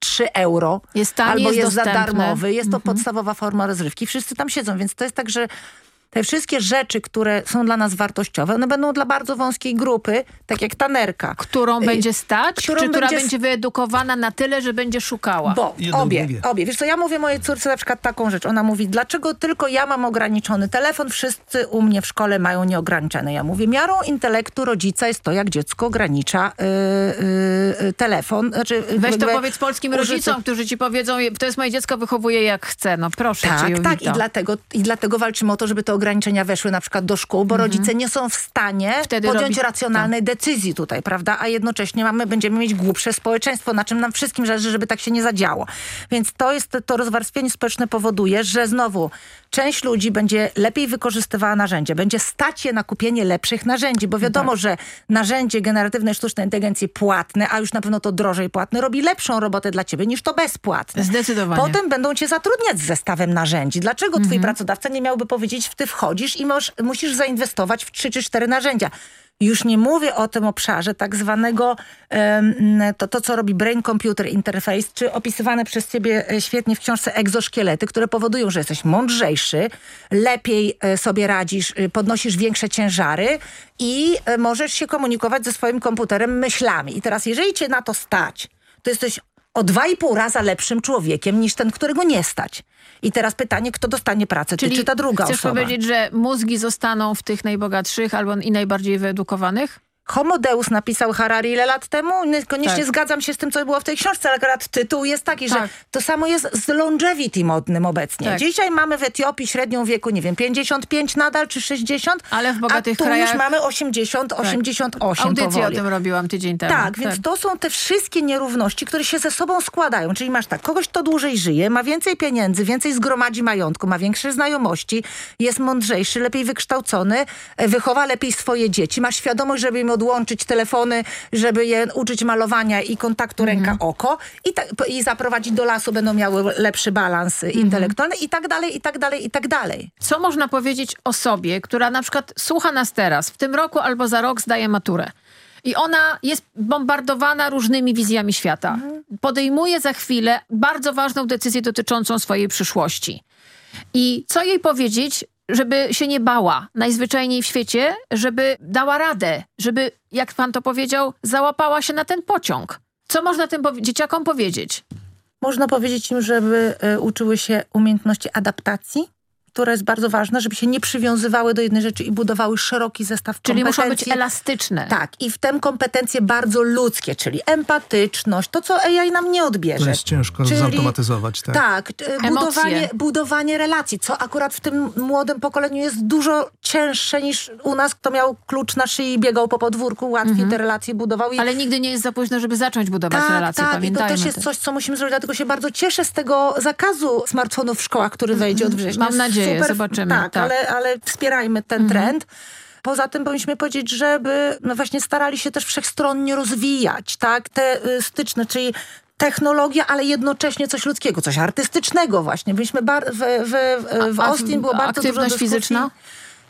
[SPEAKER 20] 3 euro.
[SPEAKER 18] Jest tani,
[SPEAKER 20] albo
[SPEAKER 18] jest
[SPEAKER 20] jest za darmowy. Jest to
[SPEAKER 18] Mhm.
[SPEAKER 20] podstawowa forma rozrywki. Wszyscy tam siedzą, więc to jest tak, że te wszystkie rzeczy, które są dla nas wartościowe, one będą dla bardzo wąskiej grupy, tak jak tanerka.
[SPEAKER 18] Którą
[SPEAKER 20] Y,
[SPEAKER 18] będzie stać,
[SPEAKER 20] którą
[SPEAKER 18] czy która
[SPEAKER 20] będzie-
[SPEAKER 18] wyedukowana na tyle, że będzie szukała?
[SPEAKER 20] Bo obie, obie. Wiesz co, ja mówię mojej córce na przykład taką rzecz. Ona mówi, dlaczego tylko ja mam ograniczony telefon, wszyscy u mnie w szkole mają nieograniczony. Ja mówię, miarą intelektu rodzica jest to, jak dziecko ogranicza yy, yy, telefon. Znaczy,
[SPEAKER 18] Weź to powiedz polskim
[SPEAKER 20] użyty-
[SPEAKER 18] rodzicom, którzy ci powiedzą, to jest moje dziecko, wychowuje jak chce. No proszę cię,
[SPEAKER 20] Tak,
[SPEAKER 18] Jowito.
[SPEAKER 20] tak. I dlatego, I dlatego walczymy o to, żeby to ograniczenia weszły na przykład do szkół, bo
[SPEAKER 18] Mhm.
[SPEAKER 20] rodzice nie są w stanie
[SPEAKER 18] Wtedy
[SPEAKER 20] podjąć
[SPEAKER 18] robi- tak.
[SPEAKER 20] racjonalnej decyzji tutaj, prawda? A jednocześnie mamy, będziemy mieć głupsze społeczeństwo, na czym nam wszystkim zależy, żeby tak się nie zadziało. Więc to jest, to rozwarstwienie społeczne powoduje, że znowu część ludzi będzie lepiej wykorzystywała narzędzie, będzie stać je na kupienie lepszych narzędzi, bo wiadomo,
[SPEAKER 18] Tak.
[SPEAKER 20] że narzędzie generatywnej sztucznej inteligencji płatne, a już na pewno to drożej płatne, robi lepszą robotę dla ciebie niż to bezpłatne.
[SPEAKER 18] Zdecydowanie.
[SPEAKER 20] Potem będą cię zatrudniać z zestawem narzędzi. Dlaczego twój
[SPEAKER 18] Mhm.
[SPEAKER 20] pracodawca nie miałby powiedzieć, w ty wchodzisz i możesz, musisz zainwestować w trzy czy cztery narzędzia. Już nie mówię o tym obszarze tak zwanego, to, to co robi Brain Computer Interface, czy opisywane przez ciebie e, świetnie w książce egzoszkielety, które powodują, że jesteś mądrzejszy, lepiej e, sobie radzisz, e, podnosisz większe ciężary i możesz się komunikować ze swoim komputerem myślami. I teraz jeżeli cię na to stać, to jesteś o dwa i pół raza lepszym człowiekiem niż ten, którego nie stać. I teraz pytanie, kto dostanie pracę, ty czy ta druga
[SPEAKER 18] chcesz
[SPEAKER 20] osoba?
[SPEAKER 18] powiedzieć, że mózgi zostaną w tych najbogatszych albo i najbardziej wyedukowanych?
[SPEAKER 20] Homo Deus napisał Harari ile lat temu. Niekoniecznie
[SPEAKER 18] Tak.
[SPEAKER 20] zgadzam się z tym, co było w tej książce, ale akurat tytuł jest taki,
[SPEAKER 18] Tak.
[SPEAKER 20] że to samo jest z longevity modnym obecnie.
[SPEAKER 18] Tak.
[SPEAKER 20] Dzisiaj mamy w Etiopii średnią wieku, nie wiem, 55 nadal, czy 60,
[SPEAKER 18] Ale w bogatych
[SPEAKER 20] a tu
[SPEAKER 18] krajach-
[SPEAKER 20] już mamy 80, 88
[SPEAKER 18] Audycję
[SPEAKER 20] powoli.
[SPEAKER 18] o tym robiłam tydzień temu.
[SPEAKER 20] Tak, więc to są te wszystkie nierówności, które się ze sobą składają. Czyli masz tak, kogoś, kto dłużej żyje, ma więcej pieniędzy, więcej zgromadzi majątku, ma większe znajomości, jest mądrzejszy, lepiej wykształcony, e, wychowa lepiej swoje dzieci, ma świadomość, żeby im odłączyć telefony, żeby je uczyć malowania i kontaktu
[SPEAKER 18] Mhm.
[SPEAKER 20] ręka-oko i, ta, i zaprowadzić do lasu, będą miały lepszy balans
[SPEAKER 18] Mhm.
[SPEAKER 20] intelektualny i tak dalej, i tak dalej, i tak dalej.
[SPEAKER 18] Co można powiedzieć osobie, która na przykład słucha nas teraz, w tym roku albo za rok zdaje maturę? I ona jest bombardowana różnymi wizjami świata.
[SPEAKER 20] Mhm.
[SPEAKER 18] Podejmuje za chwilę bardzo ważną decyzję dotyczącą swojej przyszłości. I co jej powiedzieć, żeby się nie bała najzwyczajniej w świecie, żeby dała radę, żeby, jak pan to powiedział, załapała się na ten pociąg. Co można tym dzieciakom powiedzieć?
[SPEAKER 20] Można powiedzieć im, żeby e, uczyły się umiejętności adaptacji, która jest bardzo ważna, żeby się nie przywiązywały do jednej rzeczy i budowały szeroki zestaw
[SPEAKER 18] Czyli muszą
[SPEAKER 20] kompetencji.
[SPEAKER 18] być elastyczne.
[SPEAKER 20] Tak, i w tym kompetencje bardzo ludzkie, czyli empatyczność, to co AI nam nie odbierze.
[SPEAKER 23] To jest ciężko
[SPEAKER 20] Czyli-
[SPEAKER 23] zautomatyzować. Tak.
[SPEAKER 20] Tak,
[SPEAKER 18] Emocje.
[SPEAKER 20] budowanie, budowanie relacji, co akurat w tym młodym pokoleniu jest dużo cięższe niż u nas, kto miał klucz na szyi i biegał po podwórku, łatwiej te relacje budował. I
[SPEAKER 18] Mhm. Ale nigdy nie jest za późno, żeby zacząć budować
[SPEAKER 20] tak,
[SPEAKER 18] relacje,
[SPEAKER 20] tak, i to
[SPEAKER 18] pamiętajmy.
[SPEAKER 20] też jest coś, co musimy zrobić, dlatego się bardzo cieszę z tego zakazu smartfonów w szkołach, który wejdzie od września.
[SPEAKER 18] Mam nadzieję,
[SPEAKER 20] Super,
[SPEAKER 18] zobaczymy,
[SPEAKER 20] Tak,
[SPEAKER 18] tak.
[SPEAKER 20] Ale, ale wspierajmy ten trend. Poza tym powinniśmy powiedzieć, żeby no właśnie starali się też wszechstronnie rozwijać, tak, te y, styczne, czyli technologia, ale jednocześnie coś ludzkiego, coś artystycznego właśnie. Byliśmy bar- w, w, w, Austin było bardzo dużo
[SPEAKER 18] aktywność
[SPEAKER 20] dyskusji.
[SPEAKER 18] fizyczna?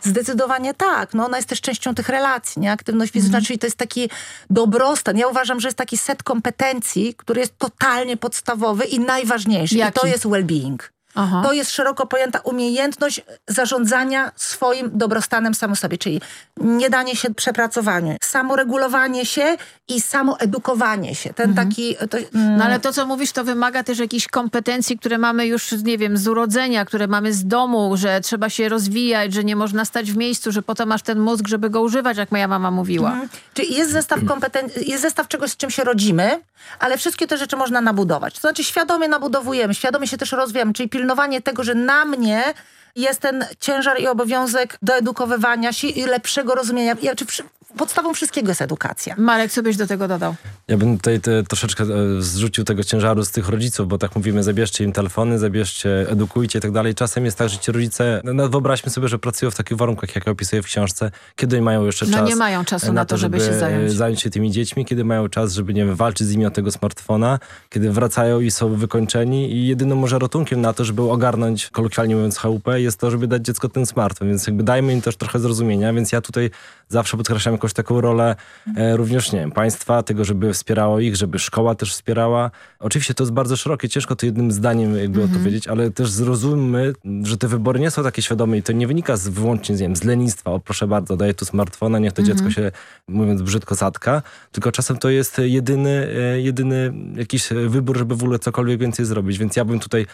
[SPEAKER 20] Zdecydowanie tak. No ona jest też częścią tych relacji, nie? Aktywność fizyczna, czyli to jest taki dobrostan. Ja uważam, że jest taki set kompetencji, który jest totalnie podstawowy i najważniejszy. I
[SPEAKER 18] Jaki?
[SPEAKER 20] to jest well-being.
[SPEAKER 18] Aha.
[SPEAKER 20] To jest szeroko pojęta umiejętność zarządzania swoim dobrostanem samo sobie, czyli nie danie się przepracowaniu, samoregulowanie się i samoedukowanie się. Ten taki... To, mm,
[SPEAKER 18] No ale to, co mówisz, to wymaga też jakichś kompetencji, które mamy już, nie wiem, z urodzenia, które mamy z domu, że trzeba się rozwijać, że nie można stać w miejscu, że potem masz ten mózg, żeby go używać, jak moja mama mówiła.
[SPEAKER 20] Mhm. Czyli jest zestaw kompetencji, jest zestaw czegoś, z czym się rodzimy, ale wszystkie te rzeczy można nabudować. To znaczy świadomie nabudowujemy, świadomie się też rozwijamy, czyli pilnowanie tego, że na mnie jest ten ciężar i obowiązek doedukowywania się i lepszego rozumienia. Ja, czy podstawą wszystkiego jest edukacja.
[SPEAKER 18] Marek, co byś do tego dodał?
[SPEAKER 19] Ja bym tutaj te, troszeczkę e, zrzucił tego ciężaru z tych rodziców, bo tak mówimy, zabierzcie im telefony, zabierzcie, edukujcie i tak dalej. Czasem jest tak, że ci rodzice, no, no wyobraźmy sobie, że pracują w takich warunkach, jak ja opisuję w książce, kiedy mają jeszcze
[SPEAKER 18] No
[SPEAKER 19] czas
[SPEAKER 18] nie mają czasu na to, żeby się zająć.
[SPEAKER 19] e, zająć się tymi dziećmi, kiedy mają czas, żeby nie wiem, walczyć z nimi o tego smartfona, kiedy wracają i są wykończeni i jedynym może ratunkiem na to, żeby ogarnąć, kolokwialnie mówiąc, chałupę, jest to, żeby dać dziecko ten smartfon, więc jakby dajmy im też trochę zrozumienia, więc ja tutaj zawsze podkreślam jakąś taką rolę e, również, nie wiem, państwa, tego, żeby wspierało ich, żeby szkoła też wspierała. Oczywiście to jest bardzo szerokie, ciężko to jednym zdaniem jakby
[SPEAKER 18] Mhm.
[SPEAKER 19] odpowiedzieć, ale też zrozummy, że te wybory nie są takie świadome i to nie wynika z, wyłącznie z, nie wiem, z lenistwa. O proszę bardzo, daję tu smartfona, niech to
[SPEAKER 18] Mhm.
[SPEAKER 19] dziecko się, mówiąc brzydko, zatka. Tylko czasem to jest jedyny, e, jedyny jakiś wybór, żeby w ogóle cokolwiek więcej zrobić. Więc ja bym tutaj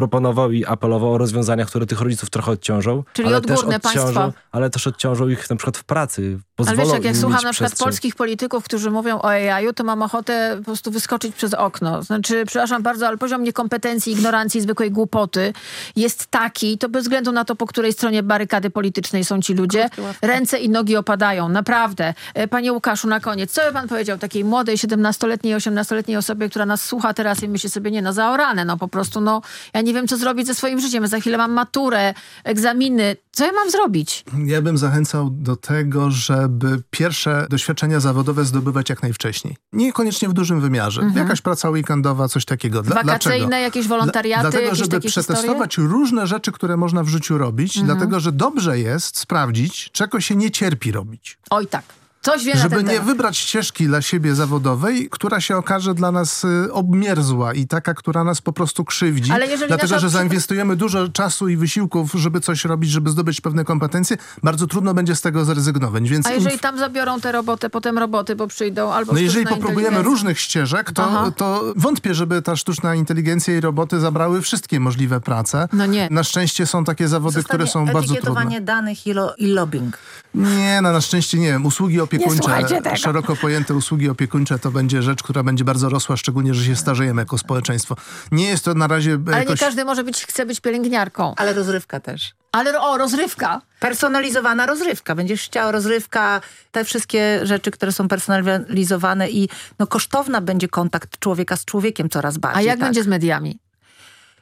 [SPEAKER 19] proponował i apelował o rozwiązania, które tych rodziców trochę odciążą.
[SPEAKER 18] Czyli
[SPEAKER 19] ale
[SPEAKER 18] odgórne
[SPEAKER 19] też odciążą,
[SPEAKER 18] państwa.
[SPEAKER 19] Ale też odciążą ich na przykład w pracy.
[SPEAKER 18] Ale wiesz, jak, jak słucham na przykład polskich polityków, którzy mówią o AI-u, to mam ochotę po prostu wyskoczyć przez okno. Znaczy, przepraszam bardzo, ale poziom niekompetencji, ignorancji, zwykłej głupoty jest taki, to bez względu na to, po której stronie barykady politycznej są ci ludzie, ręce i nogi opadają. Naprawdę. E, Panie Łukaszu, na koniec, co by pan powiedział takiej młodej, 17-letniej, 18-letniej osobie, która nas słucha teraz i myśli sobie, nie no, zaorane, no po prostu, no, ja nie wiem, co zrobić ze swoim życiem. Za chwilę mam maturę, egzaminy. Co ja mam zrobić?
[SPEAKER 23] Ja bym zachęcał do tego, żeby pierwsze doświadczenia zawodowe zdobywać jak najwcześniej. Niekoniecznie w dużym wymiarze.
[SPEAKER 18] Mhm.
[SPEAKER 23] Jakaś praca weekendowa, coś takiego. Dla,
[SPEAKER 18] Wakacyjne,
[SPEAKER 23] dlaczego?
[SPEAKER 18] jakieś wolontariaty,
[SPEAKER 23] Dlatego,
[SPEAKER 18] jakieś
[SPEAKER 23] żeby przetestować różne rzeczy, które można w życiu robić,
[SPEAKER 18] Mhm.
[SPEAKER 23] dlatego, że dobrze jest sprawdzić, czego się nie cierpi robić.
[SPEAKER 18] Oj tak. Coś wie
[SPEAKER 23] Żeby nie
[SPEAKER 18] temat.
[SPEAKER 23] wybrać ścieżki dla siebie zawodowej, która się okaże dla nas y, obmierzła i taka, która nas po prostu krzywdzi.
[SPEAKER 18] Ale jeżeli
[SPEAKER 23] dlatego,
[SPEAKER 18] nasza
[SPEAKER 23] że zainwestujemy dużo czasu i wysiłków, żeby coś robić, żeby zdobyć pewne kompetencje, bardzo trudno będzie z tego zrezygnować. Więc
[SPEAKER 18] A jeżeli tam zabiorą tę robotę, potem roboty, bo przyjdą albo
[SPEAKER 23] no jeżeli popróbujemy różnych ścieżek,
[SPEAKER 18] Aha.
[SPEAKER 23] to, to wątpię, żeby ta sztuczna inteligencja i roboty zabrały wszystkie możliwe prace.
[SPEAKER 18] No nie.
[SPEAKER 23] Na szczęście są takie zawody, które są bardzo trudne.
[SPEAKER 20] Danych i, lo, i lobbying.
[SPEAKER 23] Nie, no na szczęście nie wiem. Usługi opiekuńcze, szeroko pojęte usługi opiekuńcze to będzie rzecz, która będzie bardzo rosła, szczególnie, że się starzejemy jako społeczeństwo. Nie jest to na razie
[SPEAKER 18] Ale
[SPEAKER 23] jakoś...
[SPEAKER 18] nie każdy może być, chce być pielęgniarką.
[SPEAKER 20] Ale rozrywka też.
[SPEAKER 18] Ale o, rozrywka.
[SPEAKER 20] Personalizowana rozrywka. Będziesz chciała rozrywka, te wszystkie rzeczy, które są personalizowane i no, kosztowna będzie kontakt człowieka z człowiekiem coraz
[SPEAKER 18] A
[SPEAKER 20] bardziej.
[SPEAKER 18] jak
[SPEAKER 20] tak.
[SPEAKER 18] będzie z mediami?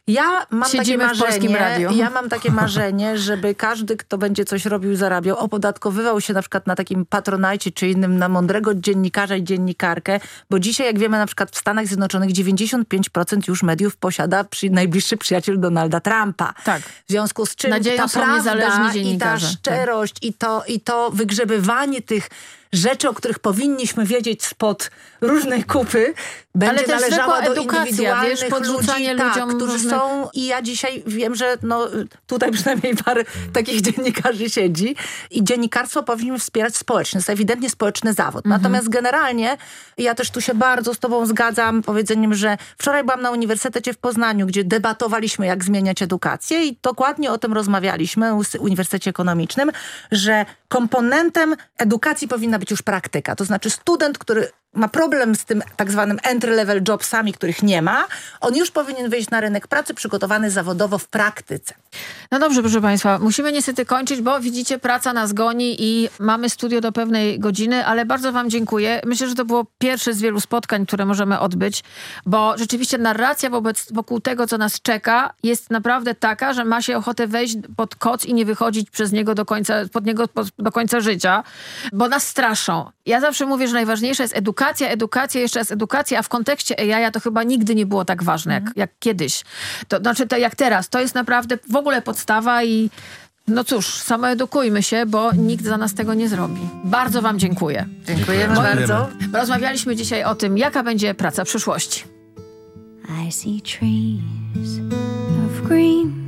[SPEAKER 20] Ja mam
[SPEAKER 18] Siedzimy
[SPEAKER 20] takie
[SPEAKER 18] w Polskim
[SPEAKER 20] marzenie, ja mam takie marzenie, żeby każdy, kto będzie coś robił, zarabiał, opodatkowywał się na przykład na takim patronajcie czy innym, na mądrego dziennikarza i dziennikarkę, bo dzisiaj, jak wiemy, na przykład w Stanach Zjednoczonych 95% już mediów posiada przy, najbliższy przyjaciel Donalda Trumpa.
[SPEAKER 18] Tak.
[SPEAKER 20] W związku z czym
[SPEAKER 18] Nadzieją
[SPEAKER 20] ta prawda i ta.
[SPEAKER 18] Tak.
[SPEAKER 20] szczerość i to, i to wygrzebywanie tych rzeczy, o których powinniśmy wiedzieć spod różnej kupy, będzie
[SPEAKER 18] też
[SPEAKER 20] należała do
[SPEAKER 18] edukacja,
[SPEAKER 20] indywidualnych
[SPEAKER 18] wiesz, podrzucanie
[SPEAKER 20] ludzi,
[SPEAKER 18] ludziom
[SPEAKER 20] tak, którzy
[SPEAKER 18] różnych-
[SPEAKER 20] są i ja dzisiaj wiem, że no, tutaj przynajmniej parę takich dziennikarzy siedzi i dziennikarstwo powinniśmy wspierać społecznie. To jest ewidentnie społeczny zawód.
[SPEAKER 18] Mhm.
[SPEAKER 20] Natomiast generalnie ja też tu się bardzo z tobą zgadzam powiedzeniem, że wczoraj byłam na Uniwersytecie w Poznaniu, gdzie debatowaliśmy, jak zmieniać edukację i dokładnie o tym rozmawialiśmy u Uniwersytecie Ekonomicznym, że komponentem edukacji powinna być już praktyka. To znaczy student, który ma problem z tym tak zwanym entry-level jobsami, których nie ma, on już powinien wyjść na rynek pracy przygotowany zawodowo w praktyce.
[SPEAKER 18] No dobrze, proszę Państwa, musimy niestety kończyć, bo widzicie, praca nas goni i mamy studio do pewnej godziny, ale bardzo Wam dziękuję. Myślę, że to było pierwsze z wielu spotkań, które możemy odbyć, bo rzeczywiście narracja wobec, wokół tego, co nas czeka, jest naprawdę taka, że ma się ochotę wejść pod koc i nie wychodzić przez niego do końca, pod niego po- do końca życia, bo nas straszą. Ja zawsze mówię, że najważniejsza jest edukacja, edukacja, jeszcze raz edukacja, a w kontekście AI to chyba nigdy nie było tak ważne, jak, jak kiedyś. To znaczy, to jak teraz. To jest naprawdę w ogóle podstawa i no cóż, samoedukujmy się, bo nikt za nas tego nie zrobi. Bardzo wam dziękuję.
[SPEAKER 20] Dziękujemy
[SPEAKER 18] Moi-
[SPEAKER 20] bardzo.
[SPEAKER 18] Rozmawialiśmy dzisiaj o tym, jaka będzie praca w przyszłości.
[SPEAKER 25] I see trees of green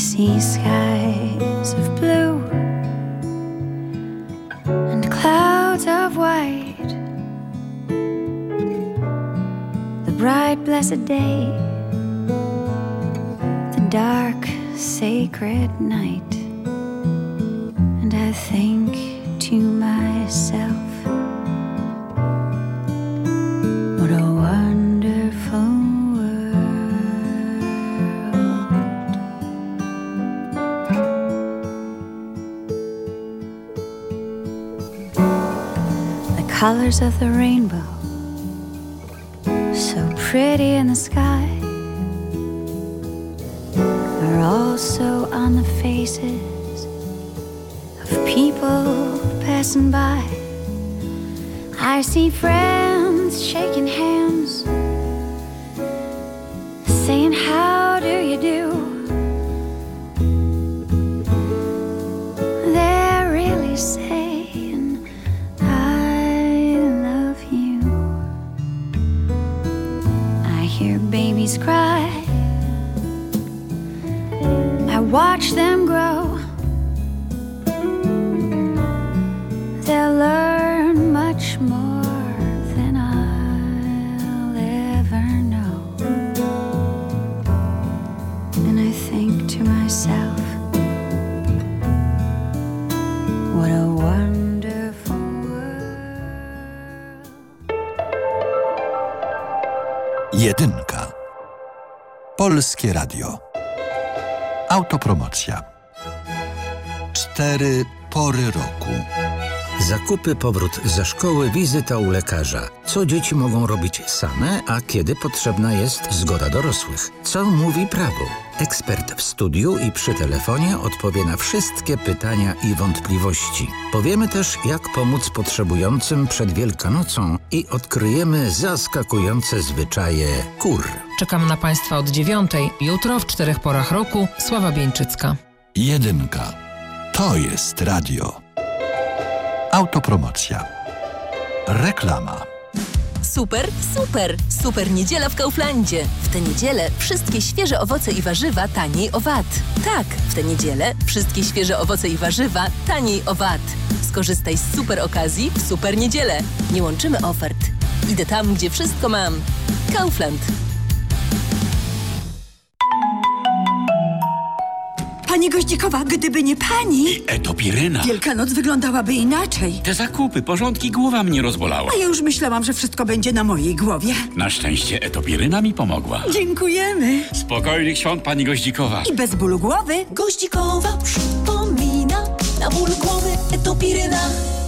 [SPEAKER 25] See skies of blue and clouds of white. The bright, blessed day, the dark, sacred night. And I think colors of the rainbow, so pretty in the sky, are also on the faces of people passing by. I see friends shaking hands,
[SPEAKER 9] Jedynka. Polskie Radio. Autopromocja. Cztery pory roku.
[SPEAKER 26] Zakupy, powrót ze szkoły, wizyta u lekarza. Co dzieci mogą robić same, a kiedy potrzebna jest zgoda dorosłych? Co mówi prawo? Ekspert w studiu i przy telefonie odpowie na wszystkie pytania i wątpliwości. Powiemy też, jak pomóc potrzebującym przed Wielkanocą i odkryjemy zaskakujące zwyczaje kur.
[SPEAKER 27] Czekam na Państwa od dziewiątej. Jutro w czterech porach roku Sława Bieńczycka.
[SPEAKER 9] Jedynka. To jest radio. Autopromocja. Reklama.
[SPEAKER 28] Super, super! Super niedziela w Kauflandzie. W tę niedzielę wszystkie świeże owoce i warzywa taniej o VAT. Tak, w tę niedzielę wszystkie świeże owoce i warzywa taniej o VAT. Skorzystaj z super okazji w super niedzielę. Nie łączymy ofert. Idę tam, gdzie wszystko mam. Kaufland.
[SPEAKER 29] Pani Goździkowa, gdyby nie pani,
[SPEAKER 14] Etopiryna.
[SPEAKER 29] Wielkanoc wyglądałaby inaczej.
[SPEAKER 14] Te zakupy, porządki, głowa mnie rozbolała.
[SPEAKER 29] A ja już myślałam, że wszystko będzie na mojej głowie.
[SPEAKER 14] Na szczęście etopiryna mi pomogła.
[SPEAKER 29] Dziękujemy.
[SPEAKER 14] Spokojnych świąt, pani Goździkowa.
[SPEAKER 29] I bez bólu głowy.
[SPEAKER 28] Goździkowa przypomina na ból głowy etopiryna.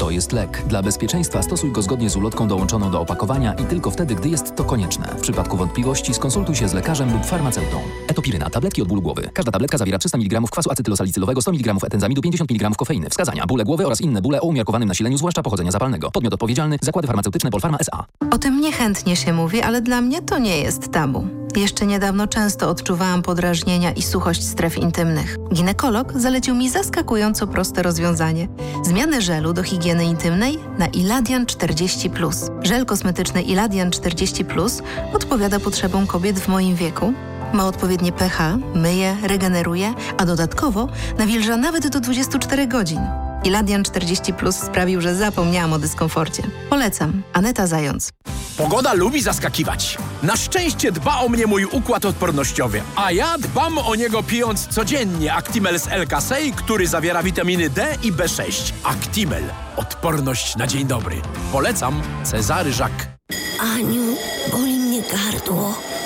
[SPEAKER 30] To jest lek. Dla bezpieczeństwa stosuj go zgodnie z ulotką dołączoną do opakowania i tylko wtedy, gdy jest to konieczne. W przypadku wątpliwości skonsultuj się z lekarzem lub farmaceutą. Etopiryna. Tabletki od bólu głowy. Każda tabletka zawiera 300 mg kwasu acetylosalicylowego, 100 mg etenzamidu, 50 mg kofeiny. Wskazania. Bóle głowy oraz inne bóle o umiarkowanym nasileniu, zwłaszcza pochodzenia zapalnego. Podmiot odpowiedzialny. Zakłady farmaceutyczne Polfarma S.A.
[SPEAKER 31] O tym niechętnie się mówi, ale dla mnie to nie jest tabu. Jeszcze niedawno często odczuwałam podrażnienia i suchość stref intymnych. Ginekolog zalecił mi zaskakująco proste rozwiązanie. Zmianę żelu do higieny intymnej na Iladian 40+. Żel kosmetyczny Iladian 40+, odpowiada potrzebom kobiet w moim wieku. Ma odpowiednie pH, myje, regeneruje, a dodatkowo nawilża nawet do 24 godzin. Iladian 40 Plus sprawił, że zapomniałam o dyskomforcie. Polecam. Aneta Zając.
[SPEAKER 21] Pogoda lubi zaskakiwać. Na szczęście dba o mnie mój układ odpornościowy, a ja dbam o niego pijąc codziennie Actimel z L-Kasei, który zawiera witaminy D i B6. Actimel. Odporność na dzień dobry. Polecam Cezary Żak.
[SPEAKER 22] Aniu, boli mnie gardło.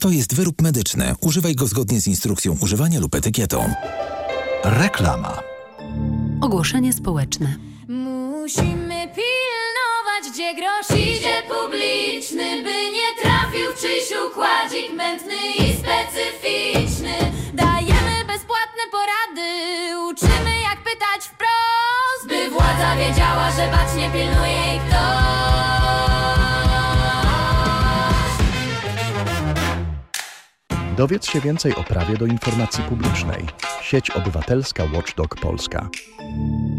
[SPEAKER 32] To jest wyrób medyczny. Używaj go zgodnie z instrukcją używania lub etykietą.
[SPEAKER 9] Reklama.
[SPEAKER 33] Ogłoszenie społeczne.
[SPEAKER 34] Musimy pilnować, gdzie grosz idzie publiczny, by nie trafił w czyjś układzik mętny i specyficzny. Dajemy bezpłatne porady, uczymy jak pytać wprost, by władza wiedziała, że bacznie pilnuje jej ktoś.
[SPEAKER 35] Dowiedz się więcej o prawie do informacji publicznej. Sieć Obywatelska Watchdog Polska.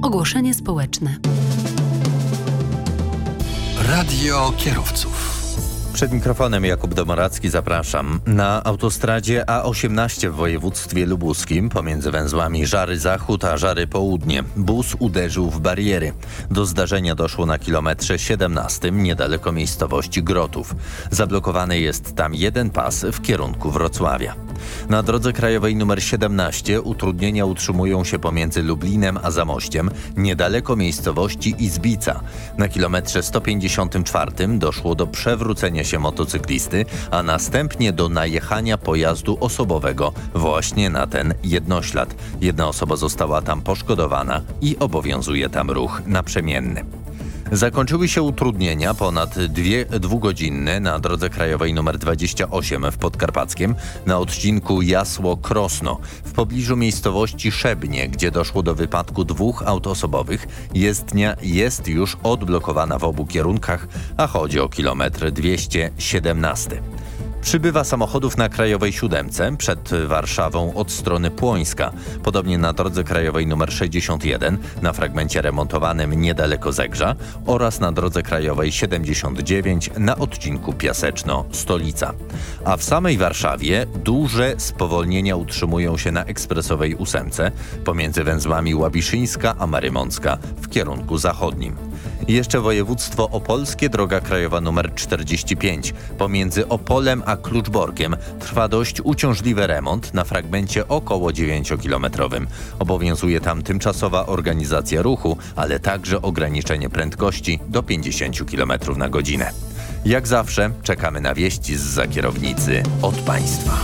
[SPEAKER 33] Ogłoszenie społeczne.
[SPEAKER 9] Radio kierowców.
[SPEAKER 34] Przed mikrofonem Jakub Domoracki zapraszam. Na autostradzie A18 w województwie lubuskim pomiędzy węzłami Żary Zachód a Żary Południe bus uderzył w bariery. Do zdarzenia doszło na kilometrze 17 niedaleko miejscowości Grotów. Zablokowany jest tam jeden pas w kierunku Wrocławia. Na drodze krajowej nr 17 utrudnienia utrzymują się pomiędzy Lublinem a Zamościem, niedaleko miejscowości Izbica. Na kilometrze 154 doszło do przewrócenia się motocyklisty, a następnie do najechania pojazdu osobowego właśnie na ten jednoślad. Jedna osoba została tam poszkodowana i obowiązuje tam ruch naprzemienny. Zakończyły się utrudnienia ponad dwie, dwugodzinne na drodze krajowej nr 28 w Podkarpackiem na odcinku Jasło-Krosno w pobliżu miejscowości Szebnie, gdzie doszło do wypadku dwóch aut osobowych. Jezdnia jest już odblokowana w obu kierunkach, a chodzi o kilometr 217. Przybywa samochodów na Krajowej Siódemce przed Warszawą od strony Płońska. Podobnie na drodze krajowej nr 61 na fragmencie remontowanym niedaleko Zegrza oraz na drodze krajowej 79 na odcinku Piaseczno-Stolica. A w samej Warszawie duże spowolnienia utrzymują się na ekspresowej ósemce pomiędzy węzłami Łabiszyńska a Marymącka w kierunku zachodnim. Jeszcze województwo opolskie, droga krajowa nr 45. Pomiędzy Opolem a Kluczborkiem trwa dość uciążliwy remont na fragmencie około 9-kilometrowym. Obowiązuje tam tymczasowa organizacja ruchu, ale także ograniczenie prędkości do 50 km na godzinę. Jak zawsze czekamy na wieści z za kierownicy od państwa.